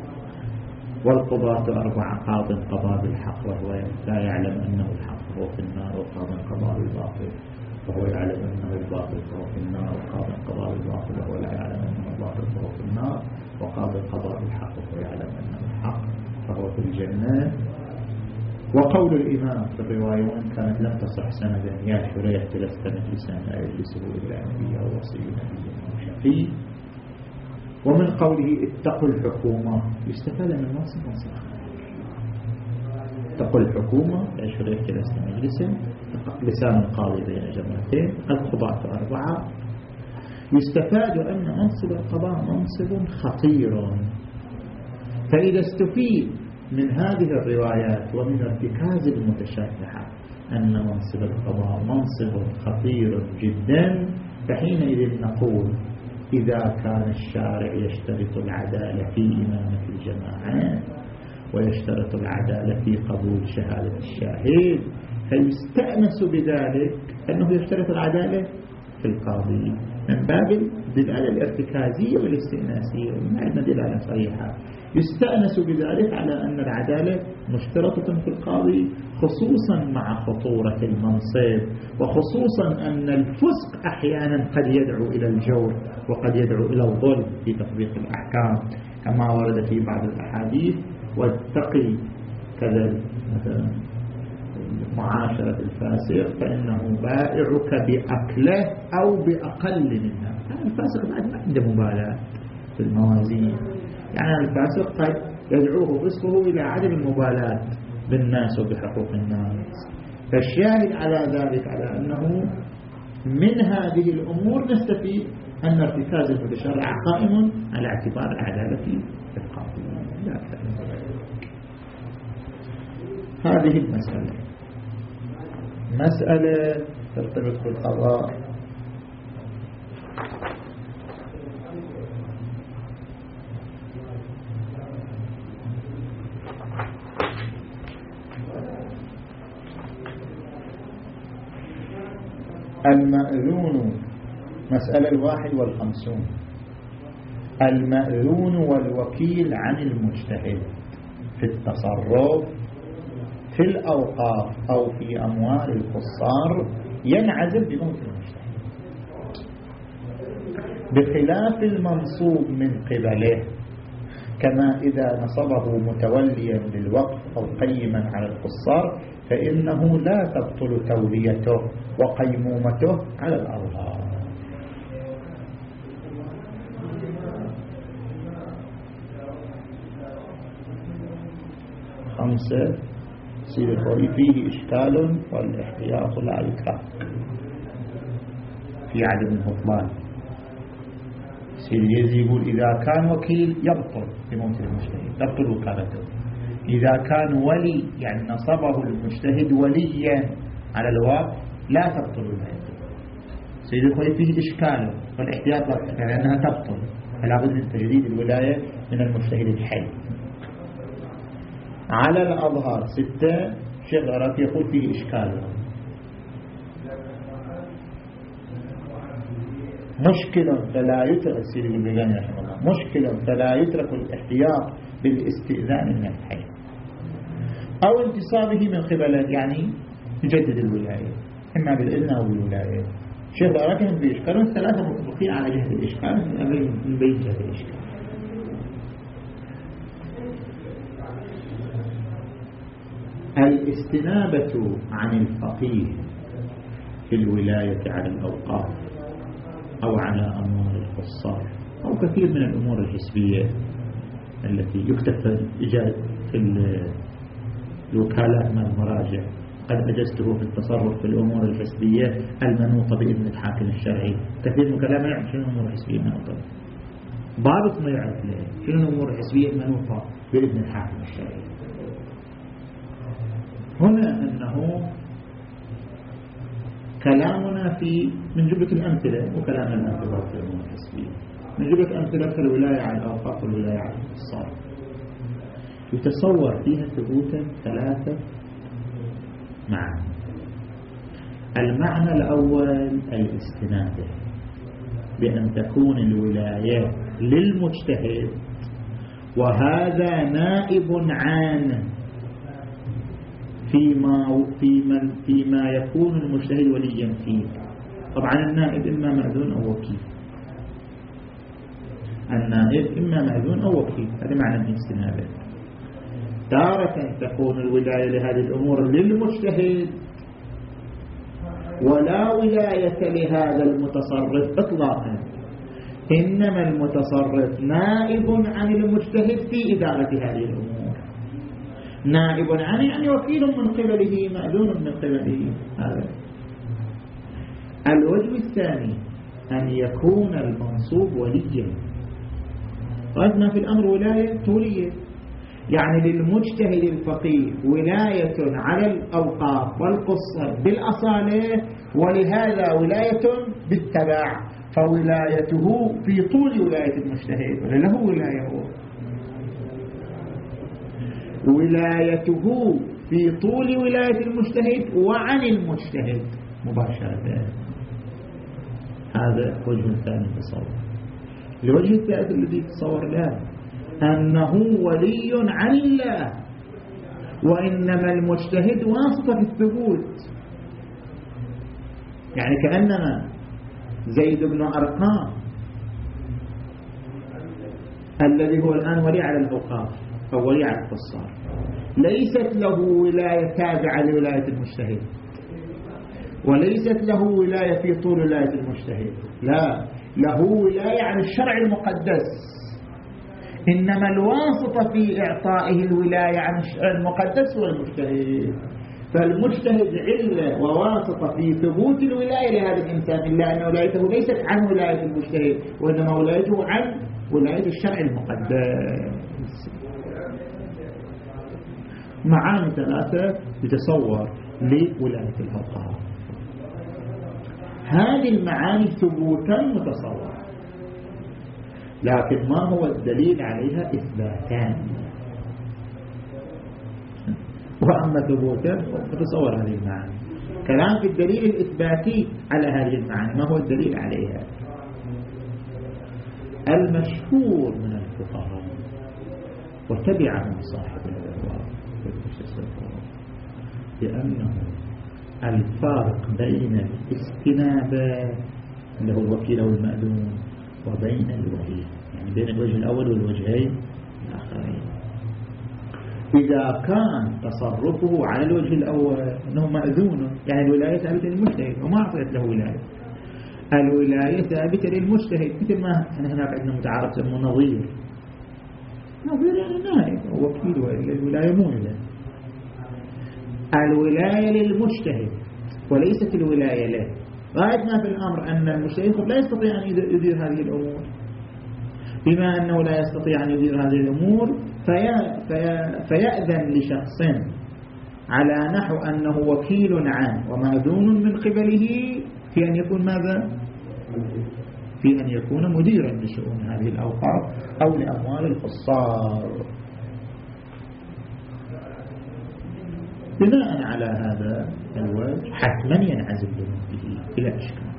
والقضاة أربع قاض قضاء بالحق وهو لا يعلم أنه الحق فهو في النار وقاض قضاء بالباطل وهو يعلم أنه الباطل فهو في النار وقاض قضاء بالباطل وهو لا يعلم أنه الباطل فهو في النار وقاض قضاء بالحق وهو يعلم أنه الحق. فهو في الجنة وقول الإمام في الرواية وإن كانت لم تصح سندا يا شريح جلست مجلسا لا يجلسه إلا نبي أو وصي نبي أو شقي. ومن قوله اتقوا الحكومة يستفاد من نص نص. اتقوا الحكومة يا شريح جلست مجلسا. لسان القاضي بين جمرتين القضاة أربعة. يستفاد أن منصب القضاء منصب خطير. فإذا استفيد من هذه الروايات ومن ارتكاز المتشرعة أن منصب القضاء منصب خطير جدا فحينئذ نقول إذا كان الشارع يشترط العدالة في إمامة الجماعات ويشترط العدالة في قبول شهادة الشاهد فيستأنس بذلك أنه يشترط العدالة في القاضي من باب الدلالة الارتكازية والاستئناسية عندنا دلالة صريحة يستأنس بذلك على أن العدالة مشترطة في القاضي خصوصا مع خطورة المنصب وخصوصا أن الفسق أحيانا قد يدعو إلى الجور وقد يدعو إلى الظلم في تطبيق الأحكام كما ورد في بعض الأحاديث واتقي كذا مثلا معاشرة الفاسق فإنه بائعك بأكله أو بأقل منها. الفاسق بعد ما عنده مبالاة في الموازين. يعني الفاسق قد يدعوه فسقه إلى عدم المبالاة بالناس وبحقوق الناس. فالشاهد على ذلك على أنه من هذه الأمور نستفيد أن ارتكاز المتشرع قائم على اعتبار العدالة في القاضي لا هذه المسألة. مسألة ترتبط بالقضاء. المأذون مسألة الواحد والخمسون. المأذون والوكيل عن المجتهد في التصرف في الأوقاف أو في أموال القصار ينعزل بموت المجتهد. بخلاف المنصوب من قبله كما إذا نصبه متوليا للوقف أو قيما على القصار فإنه لا تبطل توليته وقيمومته على الأظهار خمسة سير فيه إشكال والاحتياط لا يكره في عدم البطلان سيدي يزي يقول إذا كان وكيل يبطل بموت المجتهد. تبطل وكالته. إذا كان ولي يعني نصبه المجتهد وليا على الواقع لا تبطل ولايته سيدي يقول فيه إشكال والاحتياط لأنها تبطل. فلا بد من تجديد الولاية من المجتهد الحي. على الأظهار ستة شيخ العراقي يقول فيه إشكال. مشكلة فلا يترك السيد البيغاني رحمه الله مشكلة فلا يترك الاحتياط بالاستئذان من الحي. أو انتصابه من قبل يعني يجدد الولاية إما بالإذن أو بالولاية. شيخ العراقي بإشكال الثلاثة متفقين على جهة الإشكال من بين جهة الإشكال. الإستنابة عن الفقيه في الولاية على الأوقاف أو على أمور الخصار أو كثير من الأمور الحسبية التي يكتفى في الوكالات من المراجع. قد أجزته في التصرف في الأمور الحسبية المنوطة بإذن الحاكم الشرعي. كثير من كلام يعرف شنو الأمور الحسبية المنوطة؟ ضابط ما يعرف ليه. شنو الأمور الحسبية المنوطة بإذن الحاكم الشرعي؟ هنا أنه كلامنا في من جملة الأمثلة وكلام الأمثلة في الأمور الحسبية. من جملة أمثلة في الولاية على الأوقاف والولاية على الصار يتصور فيها ثبوتا ثلاثة معاني. المعنى الأول الاستنادة بأن تكون الولاية للمجتهد وهذا نائب عن فيما فيما فيما يكون المجتهد وليا فيه. طبعا النائب إما مأذون أو وكيل. النائب إما مأذون أو وكيل. هذا معنى الاستنابة تارة تكون الولاية لهذه الأمور للمجتهد ولا ولاية لهذا المتصرف إطلاقا. إنما المتصرف نائب عن المجتهد في إدارة هذه الأمور. نائب عنه يعني وكيل من قبله مأذون من قبله. هذا. الوجه الثاني أن يكون المنصوب وليا. قد في الأمر ولاية تولية. يعني للمجتهد الفقيه ولاية على الأوقاف والقصة بالأصالة ولهذا ولاية بالتبع فولايته في طول ولاية المجتهد له ولاية هو. ولايته في طول ولاية المجتهد وعن المجتهد مباشرة. هذا وجه ثاني تصور الوجه الثالث الذي تصور له أنه ولي الله. وإنما المجتهد واسطة في الثبوت. يعني كأنما زيد بن أرقام الذي هو الآن ولي على الأوقاف أو ولي على القصار. ليست له ولاية تابعة لولاية المجتهد. وليست له ولاية في طول ولاية المجتهد. لا له ولاية عن الشرع المقدس. إنما الواسطة في إعطائه الولاية عن الشرع المقدس هو المجتهد فالمجتهد علة وواسطة في ثبوت الولاية لهذا الإنسان إلا أن ولايته ليست عن ولاية المجتهد وإنما ولايته عن ولاية الشرع المقدس. معاني ثلاثة يتصور لولاية الأوقاف هذه المعاني ثبوتا متصور لكن ما هو الدليل عليها؟ إثباتان. وأما ثبوتا متصور هذه المعاني. كلام في الدليل الإثباتي على هذه المعاني ما هو الدليل عليها؟ المشهور من الفقهاء وتبعهم صاحب الأدوار بأنه الفارق بين الاستنابة اللي هو الوكيل أو المأذون وبين الوجهين يعني بين الوجه الأول والوجهين الآخرين. إذا كان تصرفه على الوجه الأول أنه مأذون يعني الولاية ثابتة للمجتهد وما أعطيت له ولاية. الولاية ثابتة للمجتهد مثل ما إحنا هناك عندنا متعارف اسمه نظير. نظير يعني نائب وكيل وإلا الولاية مو الولاية للمجتهد وليست الولاية له. غاية ما في الأمر أن المجتهد لا يستطيع أن يدير هذه الأمور بما أنه لا يستطيع أن يدير هذه الأمور في في فيأذن لشخص على نحو أنه وكيل عام ومأذون من قبله في أن يكون ماذا؟ في أن يكون مديرا لشؤون هذه الأوقاف أو لأموال الخصار بناء على هذا الوجه حتما ينعزل بموته بلا إشكال.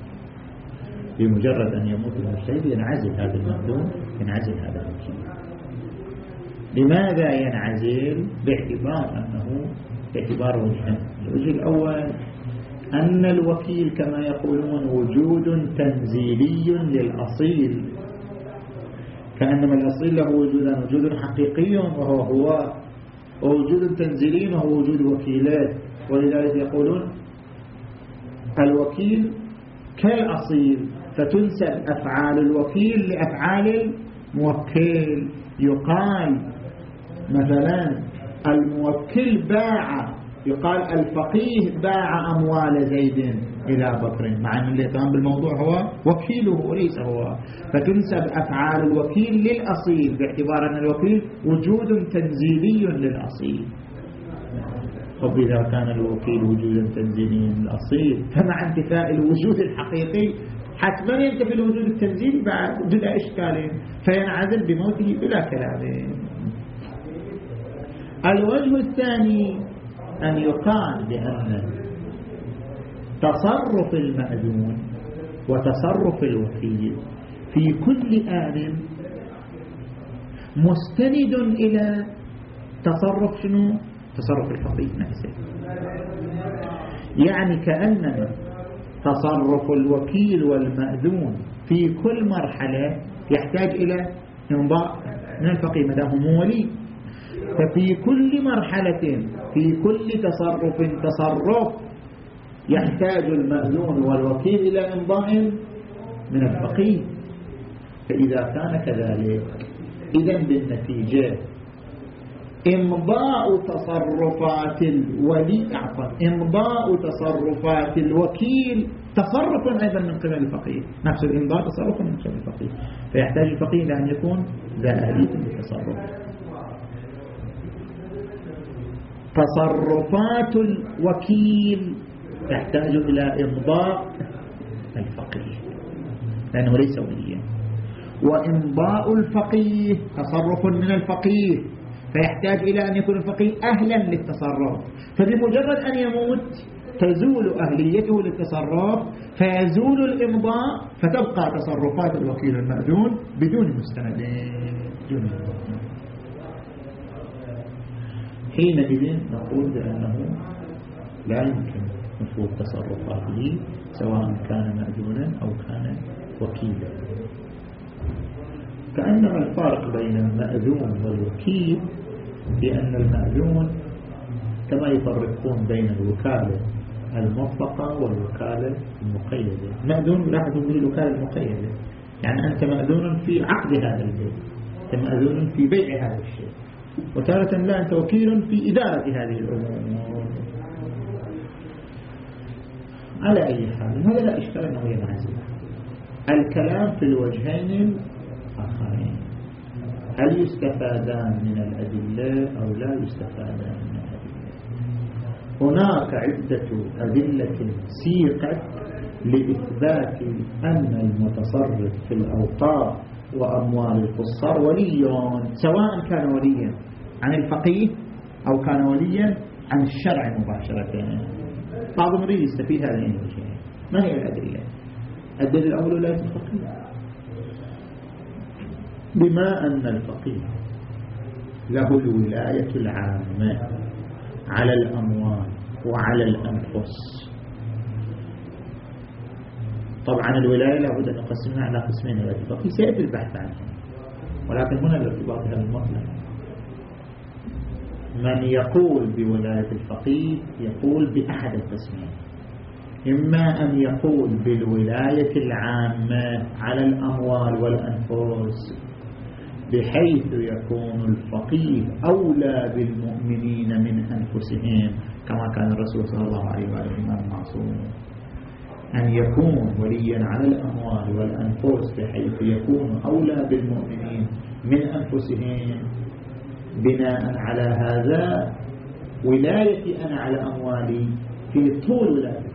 بمجرد أن يموت المجتهد ينعزل هذا المخدوم ينعزل هذا الوكيل لماذا ينعزل؟ باعتبار أنه باعتبار وجهين الوجه الأول أن الوكيل كما يقولون وجود تنزيلي للأصيل. كأنما الأصيل له وجودا وجود حقيقي وهو هو ووجود تنزيلي وهو وجود وكيلات. ولذلك يقولون الوكيل كالأصيل فتنسب أفعال الوكيل لأفعال الموكل. يقال مثلا الموكل باع يقال الفقيه باع أموال زيد إلى بكر مع أن قام بالموضوع هو وكيله وليس هو. فتنسب أفعال الوكيل للأصيل باعتبار أن الوكيل وجود تنزيلي للأصيل. طب إذا كان الوكيل وجودا تنزيليا للأصيل فمع انتفاء الوجود الحقيقي حتما ينتفي الوجود التنزيلي بعد بلا إشكال فينعزل بموته بلا كلام. الوجه الثاني أن يقال بأن تصرف المأذون وتصرف الوكيل في كل آن مستند إلى تصرف شنو؟ تصرف الفقيه نفسه. يعني كأنما تصرف الوكيل والمأذون في كل مرحلة يحتاج إلى انضاء من الفقيه مدام هو ولي. ففي كل مرحلة في كل تصرف تصرف يحتاج المأذون والوكيل إلى إمضاء من الفقيه. فإذا كان كذلك إذا بالنتيجة إمضاء تصرفات الولي إمضاء تصرفات الوكيل تصرف أيضا من قبل الفقيه. نفس الإمضاء تصرف من قبل الفقيه. فيحتاج الفقيه إلى أن يكون ذا آلية للتصرف تصرفات الوكيل تحتاج إلى إمضاء الفقيه لأنه ليس وليا. وإمضاء الفقيه تصرف من الفقيه فيحتاج إلى أن يكون الفقيه أهلا للتصرف. فبمجرد أن يموت تزول أهليته للتصرف فيزول الإمضاء فتبقى تصرفات الوكيل المأذون بدون مستندين بدون حينئذ نقول بأنه لا يمكن نفوذ تصرفاته سواء كان مأذونا أو كان وكيلا. كأنما الفارق بين المأذون والوكيل بأن المأذون كما يفرقون بين الوكالة المطلقة والوكالة المقيدة. مأذون لاحظوا به الوكالة المقيدة. يعني أنت مأذون في عقد هذا البيت أنت مأذون في بيع هذا الشيء. وتارة لا أنت وكيل في إدارة هذه الأمور. على أي حال هذا لا إشكال أنه ينعزل. الكلام في الوجهين الآخرين. هل يستفادان من الأدلة أو لا يستفادان من الأدلة؟ هناك عدة أدلة سيقت لإثبات أن المتصرف في الأوقاف وأموال القصار ولي سواء كان وليا عن الفقيه أو كان وليا عن الشرع مباشرة. بعضهم يريد يستفيد هذين الوجهين ما هي الأدلة؟ الدليل الأول ولاية الفقيه بما أن الفقيه له الولاية العامة على الأموال وعلى الأنفس. طبعا الولاية لابد أن نقسمها على قسمين الفقيه سيأتي البحث عنه. ولكن هنا الارتباط بهذا المطلب من يقول بولاية الفقيه يقول بأحد القسمين. إما أن يقول بالولاية العامة على الأموال والأنفس بحيث يكون الفقيه أولى بالمؤمنين من أنفسهم كما كان الرسول صلى الله عليه وسلم المعصوم أن يكون وليا على الأموال والأنفس بحيث يكون أولى بالمؤمنين من أنفسهم بناء على هذا ولايتي أنا على أموالي في طول ولاية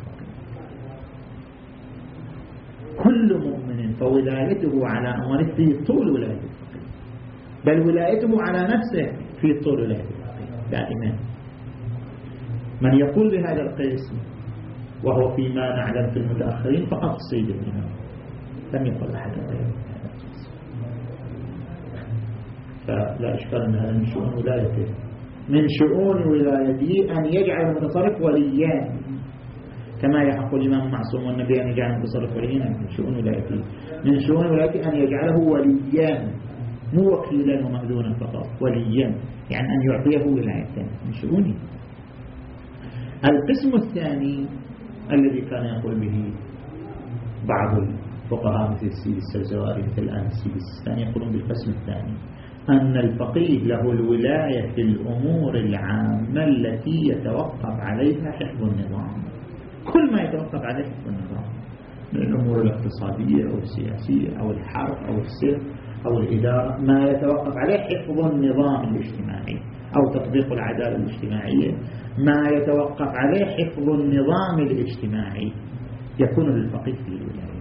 كل مؤمن فولايته على أمواله في طول الفقيه بل ولايته على نفسه في طول الفقيه دائما. من يقول بهذا القسم وهو فيما نعلم في المتأخرين فقط السيد الإمام لم يقل أحد. غيره فلا إشكال أن هذا من شؤون ولايته. من شؤون ولايته أن يجعل المتصرف وليا. كما يحق الإمام معصوم والنبي أن يجعل المتصرف وليا. من شؤون ولايته. من شؤون ولايته أن يجعله وليا. مو وكيلا ومأذونا فقط. وليا. يعني أن يعطيه ولاية. من شؤونه. القسم الثاني الذي كان يقول به بعض الفقهاء مثل السيد السرزواري مثل الآن السيد السيستاني يقولون بالقسم الثاني أن الفقيه له الولاية في الأمور العامة التي يتوقف عليها حفظ النظام. كل ما يتوقف عليه حفظ النظام من الأمور الاقتصادية أو السياسية أو الحرب أو السر أو الإدارة ما يتوقف عليه حفظ النظام الاجتماعي. أو تطبيق العدالة الاجتماعية. ما يتوقف عليه حفظ النظام الاجتماعي. يكون للفقيه في الولاية.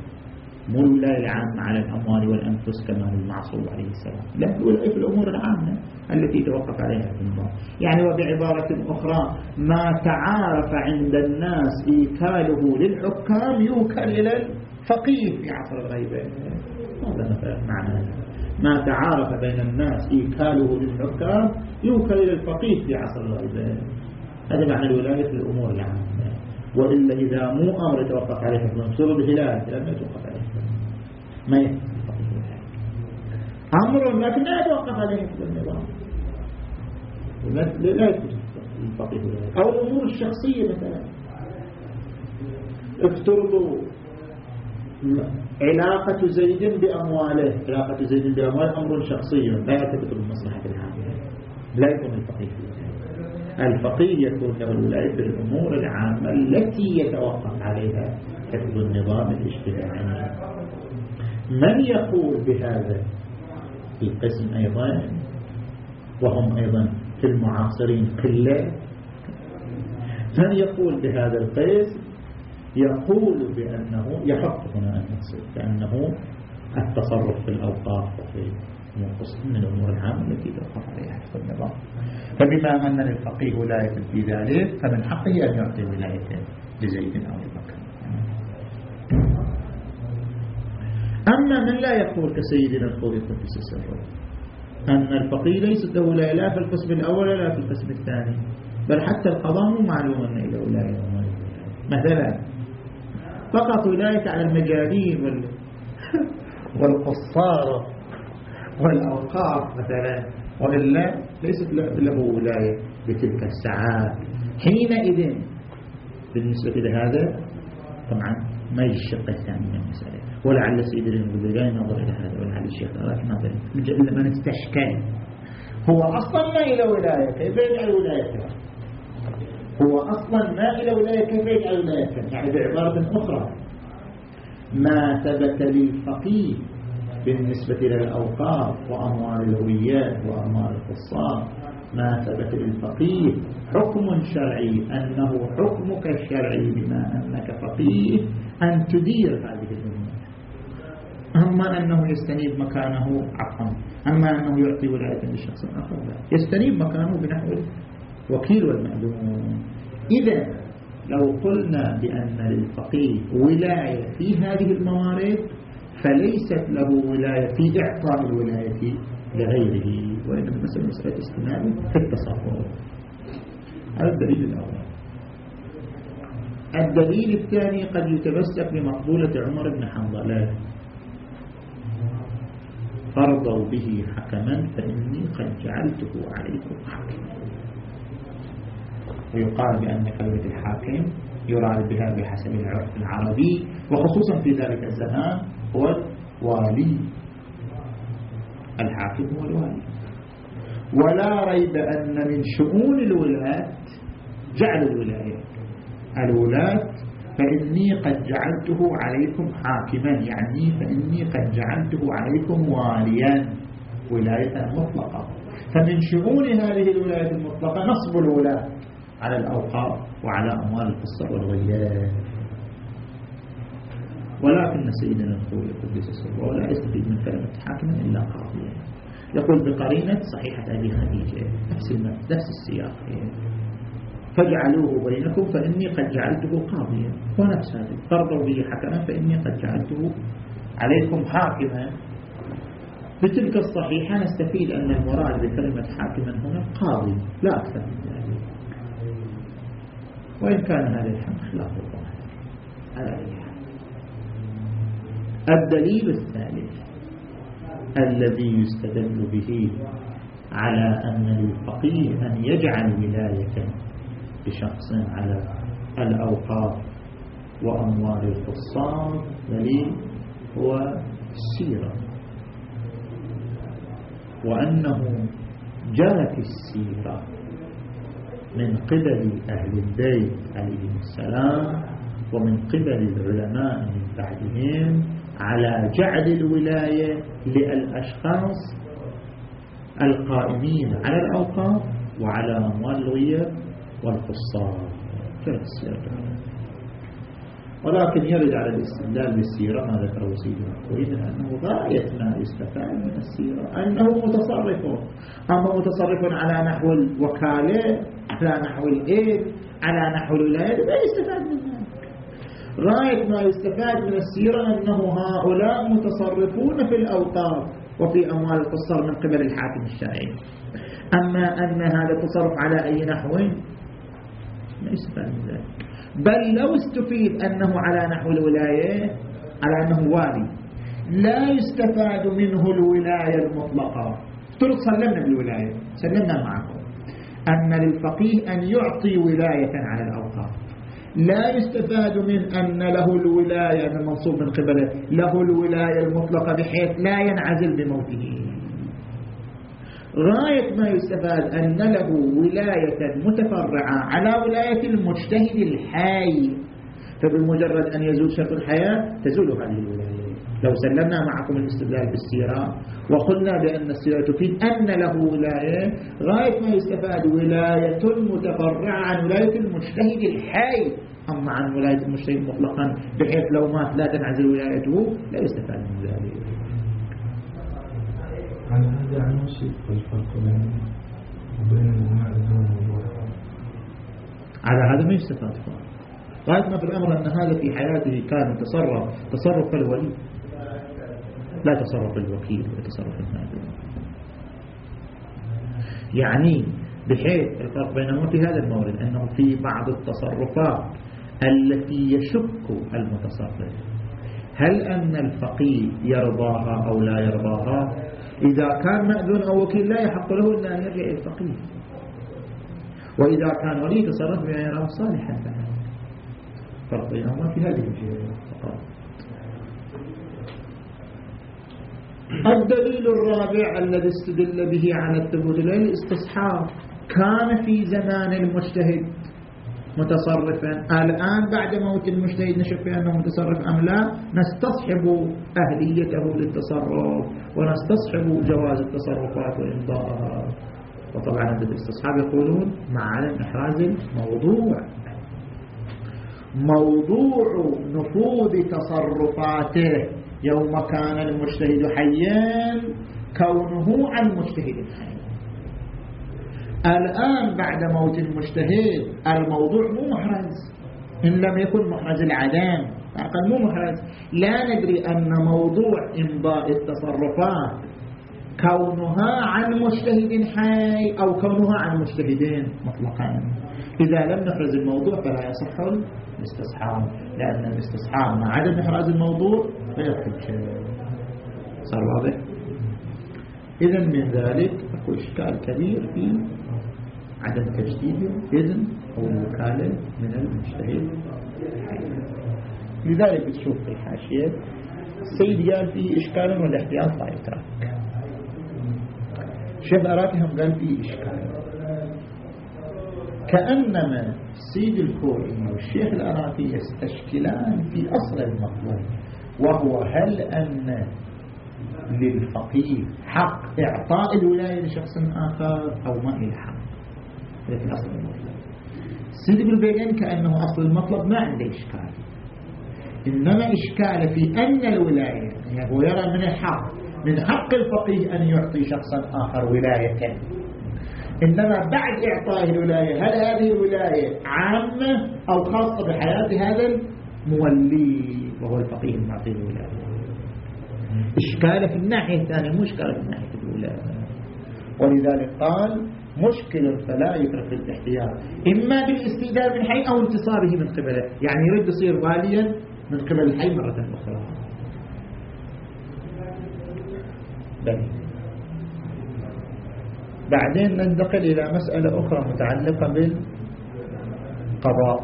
مو الولاية العامة على الأموال والأنفس كما المعصوم عليه السلام. لا الولاية في الأمور العامة التي توقف عليها النظام. يعني وبعبارة أخرى ما تعارف عند الناس إيكاله للحكام يوكل إلى الفقيه في عصر الغيبة. هذا مثلا معنى ما تعارف بين الناس إيكاله للحكام يوكل إلى الفقيه في عصر الغيبة هذا معنى الولاية في الأمور العامة. وإلا إذا مو أمر يتوقف عليه حكم المصير بهلال لم يتوقف عليه. ما يتوقف أمر لكن لا يتوقف عليه حكم النظام. لا الفقيه. أو الأمور الشخصية مثلا. افترضوا علاقة زيد بأمواله. علاقة زيد بأمواله أمر شخصي. لا يرتبط بالمصلحة العامة. لا يكون الفقيه الفقيه يكون له الولاية بالأمور العامة التي يتوقف عليها حفظ النظام الاجتماعي. من يقول بهذا القسم أيضا؟ وهم أيضا في المعاصرين قلة من يقول بهذا القسم؟ يقول بأنه يحق هنا أن يصير كأنه التصرف في الأوقاف وفي من الأمور العامة التي توقف عليها حفظ النظام. فبما أن للفقيه ولاية في ذلك فمن حقه أن يعطي ولايته لزيد أو لبكر. أما من لا يقول كسيدنا الخوي قدس السر. أن الفقيه ليست له ولاية لا في القسم الأول ولا في القسم الثاني بل حتى القضاء مو معلوم أن إلى ولاية. مثلا فقط ولاية على المجانين وال... والقصار والأوقاف مثلا. وإلا ليست له ولاية بتلك الساعات. حينئذ بالنسبة لهذا طبعا ما يجي الشق الثاني من المسألة. ولعل السيد المبدلين نظر إلى هذا ولعل الشيخ لكن نظر إلا من استشكل هو أصلا ما إلى ولاية. كيف يجعل ولايته هو أصلا ما إلى ولاية كيف يجعل ولايته يعني بعبارة أخرى. ما ثبت للفقيه بالنسبة للأوقاف وأموال الهويات وأموال القصار. ما ثبت للفقيه حكم شرعي أنه حكمك الشرعي بما أنك فقيه أن تدير هذه الأمور. أما أنه يستنيب مكانه عفوا. أما أنه يعطي ولاية لشخص آخر لا. يستنيب مكانه بنحو الوكيل والمأذون إذا لو قلنا بأن للفقيه ولاية في هذه الموارد فليست له ولاية في إعطاء الولاية لغيره وإنما مسألة مسألة استناد في التصرف. هذا الدليل الأول. الدليل الثاني قد يتمسك بمقبولة عمر بن حنظلة. فرضوا به حكما فإني قد جعلته عليكم حكما. ويقال بأن كلمة الحاكم يراد بها بحسب العرف العربي وخصوصا في ذلك الزمان هو الوالي. الحاكم هو الوالي. ولا ريب أن من شؤون الولاة جعل الولاية. الولاة فإني قد جعلته عليكم حاكما يعني فإني قد جعلته عليكم واليا. ولاية مطلقة. فمن شؤون هذه الولاية المطلقة نصب الولاة. على الأوقاف وعلى أموال القصة والغيات ولكن سيدنا الخوي قدس سره لا يستفيد من كلمة حاكما إلا قاضيا. يقول بقرينة صحيحة أبي خديجة نفس نفس السياق. فاجعلوه بينكم فإني قد جعلته قاضيا. ونفس هذا. فرضوا به حكما فإني قد جعلته عليكم حاكما. بتلك الصحيحة نستفيد أن المراد بكلمة حاكما هنا قاضي لا أكثر من ذلك. وإن كان هذا الحمد خلاف الظاهر. على أي حال. الدليل الثالث الذي يستدل به على أن للفقيه أن يجعل ولاية بشخص على الأوقاف وأموال القصار دليل هو السيرة. وأنه جاءت السيرة من قبل أهل البيت عليهم السلام ومن قبل العلماء من بعدهم على جعل الولاية للأشخاص القائمين على الأوقاف وعلى أموال الغير والقصار ولكن يرد على الاستدلال بالسيرة ما ذكره سيدنا الكويت أنه غاية ما يستفاد من السيرة أنه متصرف أما متصرف على نحو الوكالة على نحو الإيد على نحو الولاية لا يستفاد منها غاية ما يستفاد من السيرة أنه هؤلاء متصرفون في الأوطار وفي أموال القصر من قبل الحاكم الشرعي. أما أن هذا التصرف على أي نحو لا يستفاد من ذلك. بل لو استفيد أنه على نحو الولاية على أنه والي لا يستفاد منه الولاية المطلقة. افترض سلمنا بالولاية سلمنا معكم. أن للفقيه أن يعطي ولاية على الأوقاف لا يستفاد من أن له الولاية المنصوب من قبله له الولاية المطلقة بحيث لا ينعزل بموته. غاية ما يستفاد أن له ولاية متفرعة على ولاية المجتهد الحي. فبمجرد أن يزول شرط الحياة تزول هذه الولاية. لو سلمنا معكم الاستدلال بالسيرة وقلنا بأن السيرة تفيد أن له ولاية غاية ما يستفاد ولاية متفرعة عن ولاية المجتهد الحي. أما عن ولاية المجتهد مطلقا بحيث لو مات لا تنعزل ولايته لا يستفاد من ذلك. على هذا عن الفرق بين المعزوم على هذا ما يستفاد فرق غاية ما في الأمر أن هذا في حياته كان تصرف تصرف الولي. لا تصرف الوكيل وتصرف النادر يعني بحيث الفرق بينهما في هذا المورد أنه في بعض التصرفات التي يشك المتصرف. هل أن الفقيه يرضاها أو لا يرضاها؟ إذا كان مأذون أو وكيل لا يحق له إلا أن يرجع إلى الفقيه. وإذا كان ولي تصرف بما يراه صالحا فرق بينهما في هذه الجهة. الدليل الرابع الذي استدل به على الثبوت الاستصحاب كان في زمان المجتهد متصرفا. الآن بعد موت المجتهد نشوف بأنه متصرف أم لا؟ نستصحب أهليته للتصرف ونستصحب جواز التصرفات وإمضاءها. وطبعا عند الاستصحاب يقولون مع عدم إحراز الموضوع. موضوع نفوذ تصرفاته يوم كان المجتهد حيا كونه عن مجتهد حي الآن بعد موت المجتهد الموضوع مو محرز. إن لم يكن محرز العدم. أقل مو محرز. لا ندري أن موضوع إمضاء التصرفات كونها عن مجتهد حي أو كونها عن مجتهدين مطلقا. إذا لم نحرز الموضوع فلا يصح الاستصحاب لأن الاستصحاب مع عدم إحراز الموضوع فيدخل شيء. صار واضح؟ إذا من ذلك أكو إشكال كبير في عدم تجديد إذن أو الوكالة من المجتهد لذلك تشوف في الحاشية السيد قال فيه إشكال والاحتياط لا يترك. شيخ أراكهم قال فيه إشكال. كأنما سيد الكوري والشيخ الأراكي يستشكلان في أصل المطلوب وهو هل أن للفقيه حق إعطاء الولاية لشخص آخر أو ما إلى حق؟ في أصل المطلب. سيد البيان كأنه أصل المطلب ما عنده إشكال. إنما إشكال في أن الولاية يعني هو يرى من الحق من حق الفقيه أن يعطي شخصا آخر ولاية. إنما بعد إعطائه الولاية هل هذه الولاية عامة أو خاصة بحياة هذا المولي وهو الفقيه المعطي الولاية؟ إشكال في الناحية الثانية مو إشكال في الناحية الأولى. ولذلك قال مشكل فلا يترك الاحتياط. إما بالاستئذان من حي أو انتصابه من قبله. يعني يريد يصير واليا من قبل الحي مرة أخرى. بني بعدين ننتقل إلى مسألة أخرى متعلقة بالقضاء.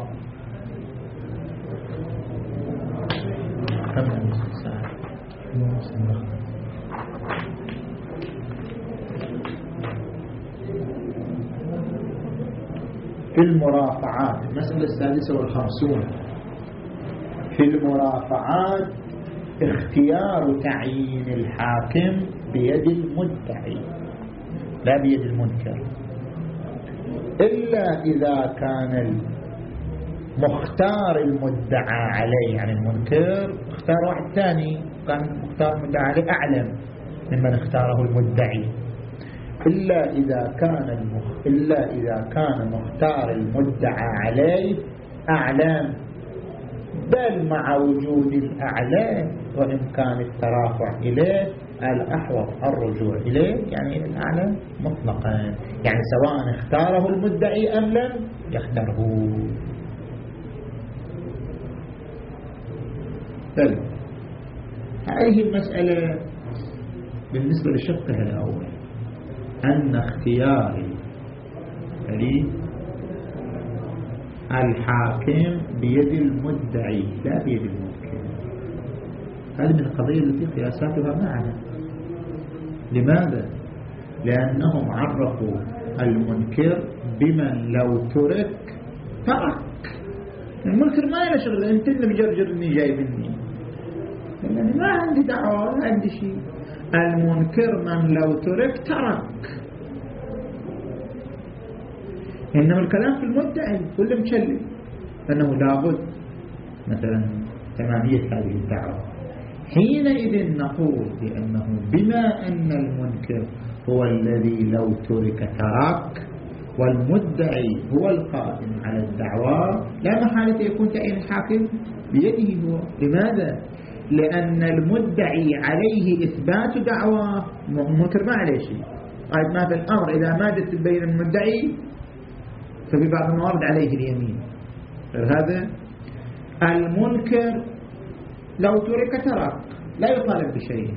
كم في المرافعات المسألة السادسة والخمسون. في المرافعات اختيار تعيين الحاكم بيد المدعي لا بيد المنكر. إلا إذا كان المختار المدعى عليه يعني المنكر اختار واحد ثاني كان مختار المدعى عليه أعلم ممن اختاره المدعي. إلا إذا كان المخ... إلا إذا كان مختار المدعى عليه أعلام. بل مع وجود الأعلام وإمكان الترافع إليه الأحوط الرجوع إليه يعني الأعلى مطلقا. يعني سواء اختاره المدعي أم لم يختاره طيب. هذه المسألة بالنسبة لشقها الأول. أن اختيار لي الحاكم بيد المدعي لا بيد المنكر هذه من القضية التي قياساتها معنا. لماذا؟ لأنهم عرفوا المنكر بمن لو ترك ترك. المنكر ما له شغل أنت اللي مجرجرني جاي مني. يعني ما عندي دعوة ما عندي شيء. المنكر من لو ترك ترك. إنما الكلام في المدعي كل مشلل أنه لابد مثلا تمامية هذه الدعوة. حينئذ نقول بأنه بما أن المنكر هو الذي لو ترك ترك والمدعي هو القائم على الدعوة لا محالة يكون تعيين الحاكم بيده هو. لماذا؟ لأن المدعي عليه إثبات دعوة المنكر ما عليه شيء. قائد ما في الأمر؟ إذا مادت بين المدعي ففي بعض الموارد عليه اليمين. هذا المنكر لو ترك ترك لا يطالب بشيء.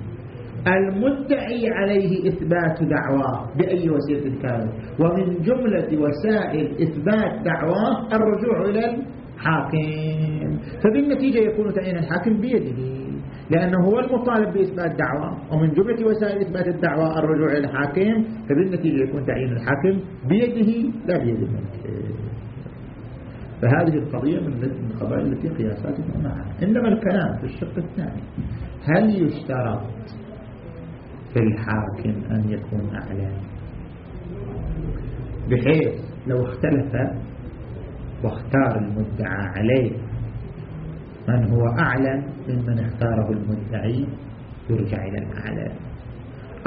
المدعي عليه إثبات دعواه بأي وسيلة كانت ومن جملة وسائل إثبات دعواه الرجوع إلى الحاكم. فبالنتيجة يكون تعيين الحاكم بيده. لأنه هو المطالب بإثبات دعوة ومن جملة وسائل إثبات الدعوة الرجوع إلى الحاكم فبالنتيجة يكون تعيين الحاكم بيده لا بيد الملك. فهذه القضية من القضايا التي قياساتها معها. إنما الكلام في الشق الثاني هل يشترط في الحاكم أن يكون أعلى؟ بحيث لو اختلف واختار المدعى عليه من هو أعلى ممن اختاره المدعي يرجع إلى الأعلى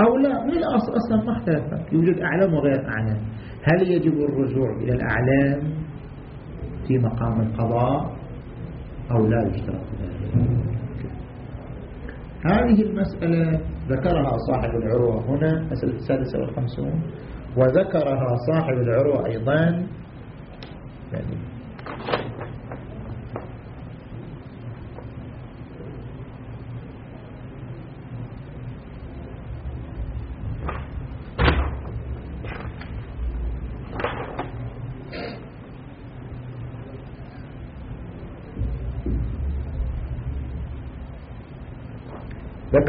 أو لا من الأصل أصلا ما اختلف يوجد أعلم وغير أعلم هل يجب الرجوع إلى الأعلام في مقام القضاء أو لا يشترط ذلك؟ هذه المسألة ذكرها صاحب العروة هنا مسألة السادسة والخمسون وذكرها صاحب العروة أيضا يعني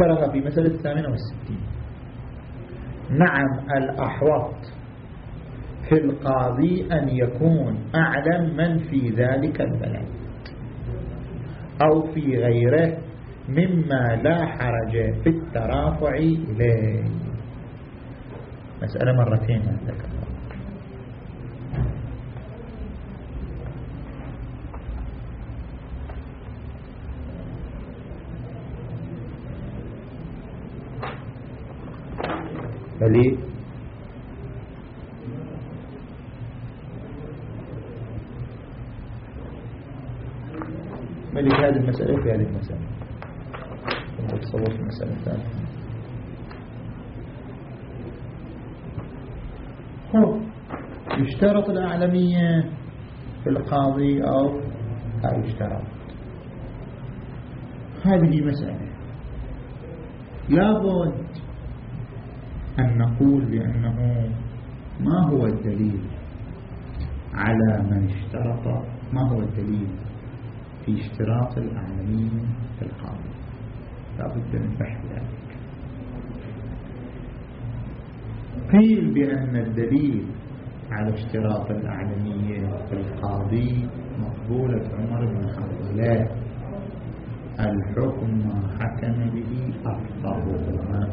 ذكرها في مسألة الثامنة والستين. نعم الأحوط في القاضي أن يكون أعلم من في ذلك البلد أو في غيره مما لا حرج في الترافع إليه. مسألة مرتين. عندك فليه ملك هذه المسألة في هذه المسألة. كنت أتصور في المسألة الثانية. هو يشترط الأعلمية في القاضي أو لا يشترط. هذه مسألة. لابد أن نقول بأنه ما هو الدليل على من اشترط ما هو الدليل في اشتراط الأعلمية في القاضي؟ لا بد من بحث ذلك. قيل بأن الدليل على اشتراط الأعلمية في القاضي مقبولة عمر بن حنظلة الحكم ما حكم به أفضلهما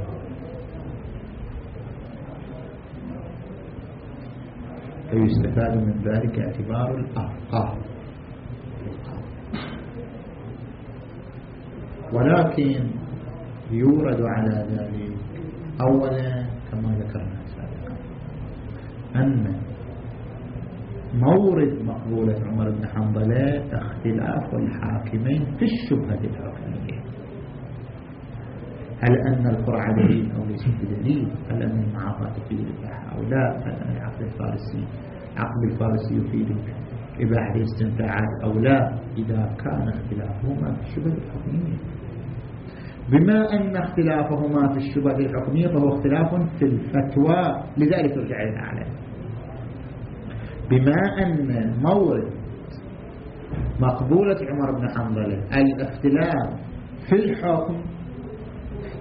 فيستفاد من ذلك اعتبار الأفقه ولكن يورد على ذلك أولا كما ذكرنا سابقا أن مورد مقبولة عمر بن حنظلة اختلاف الحاكمين في الشبهة الحكمية هل أن القرعة دليل أو ليس بدليل هل أن المعافاة تفيد الإباحة أو لا؟ هل أن العقل الفارسي عقل الفارسي يفيد إباحة الاستمتاعات أو لا؟ إذا كان اختلافهما في الشبهة الحكمية. بما أن اختلافهما في الشبهة الحكمية فهو اختلاف في الفتوى لذلك إلى الأعلى. بما أن مورد مقبولة عمر بن حنظلة الاختلاف في الحكم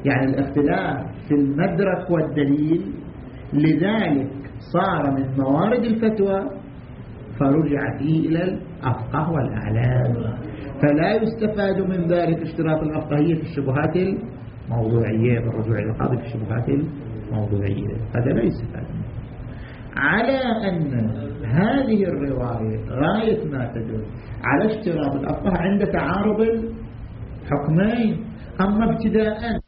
يعني الاختلاف في المدرك والدليل لذلك صار من موارد الفتوى فرجع فيه إلى الأفقه والأعلام. فلا يستفاد من ذلك اشتراط الأفقهية في الشبهات الموضوعية بالرجوع إلى القاضي في الشبهات الموضوعية. هذا لا يستفاد على أن هذه الرواية غاية ما تدل على اشتراط الأفقه عند تعارض الحكمين أما ابتداء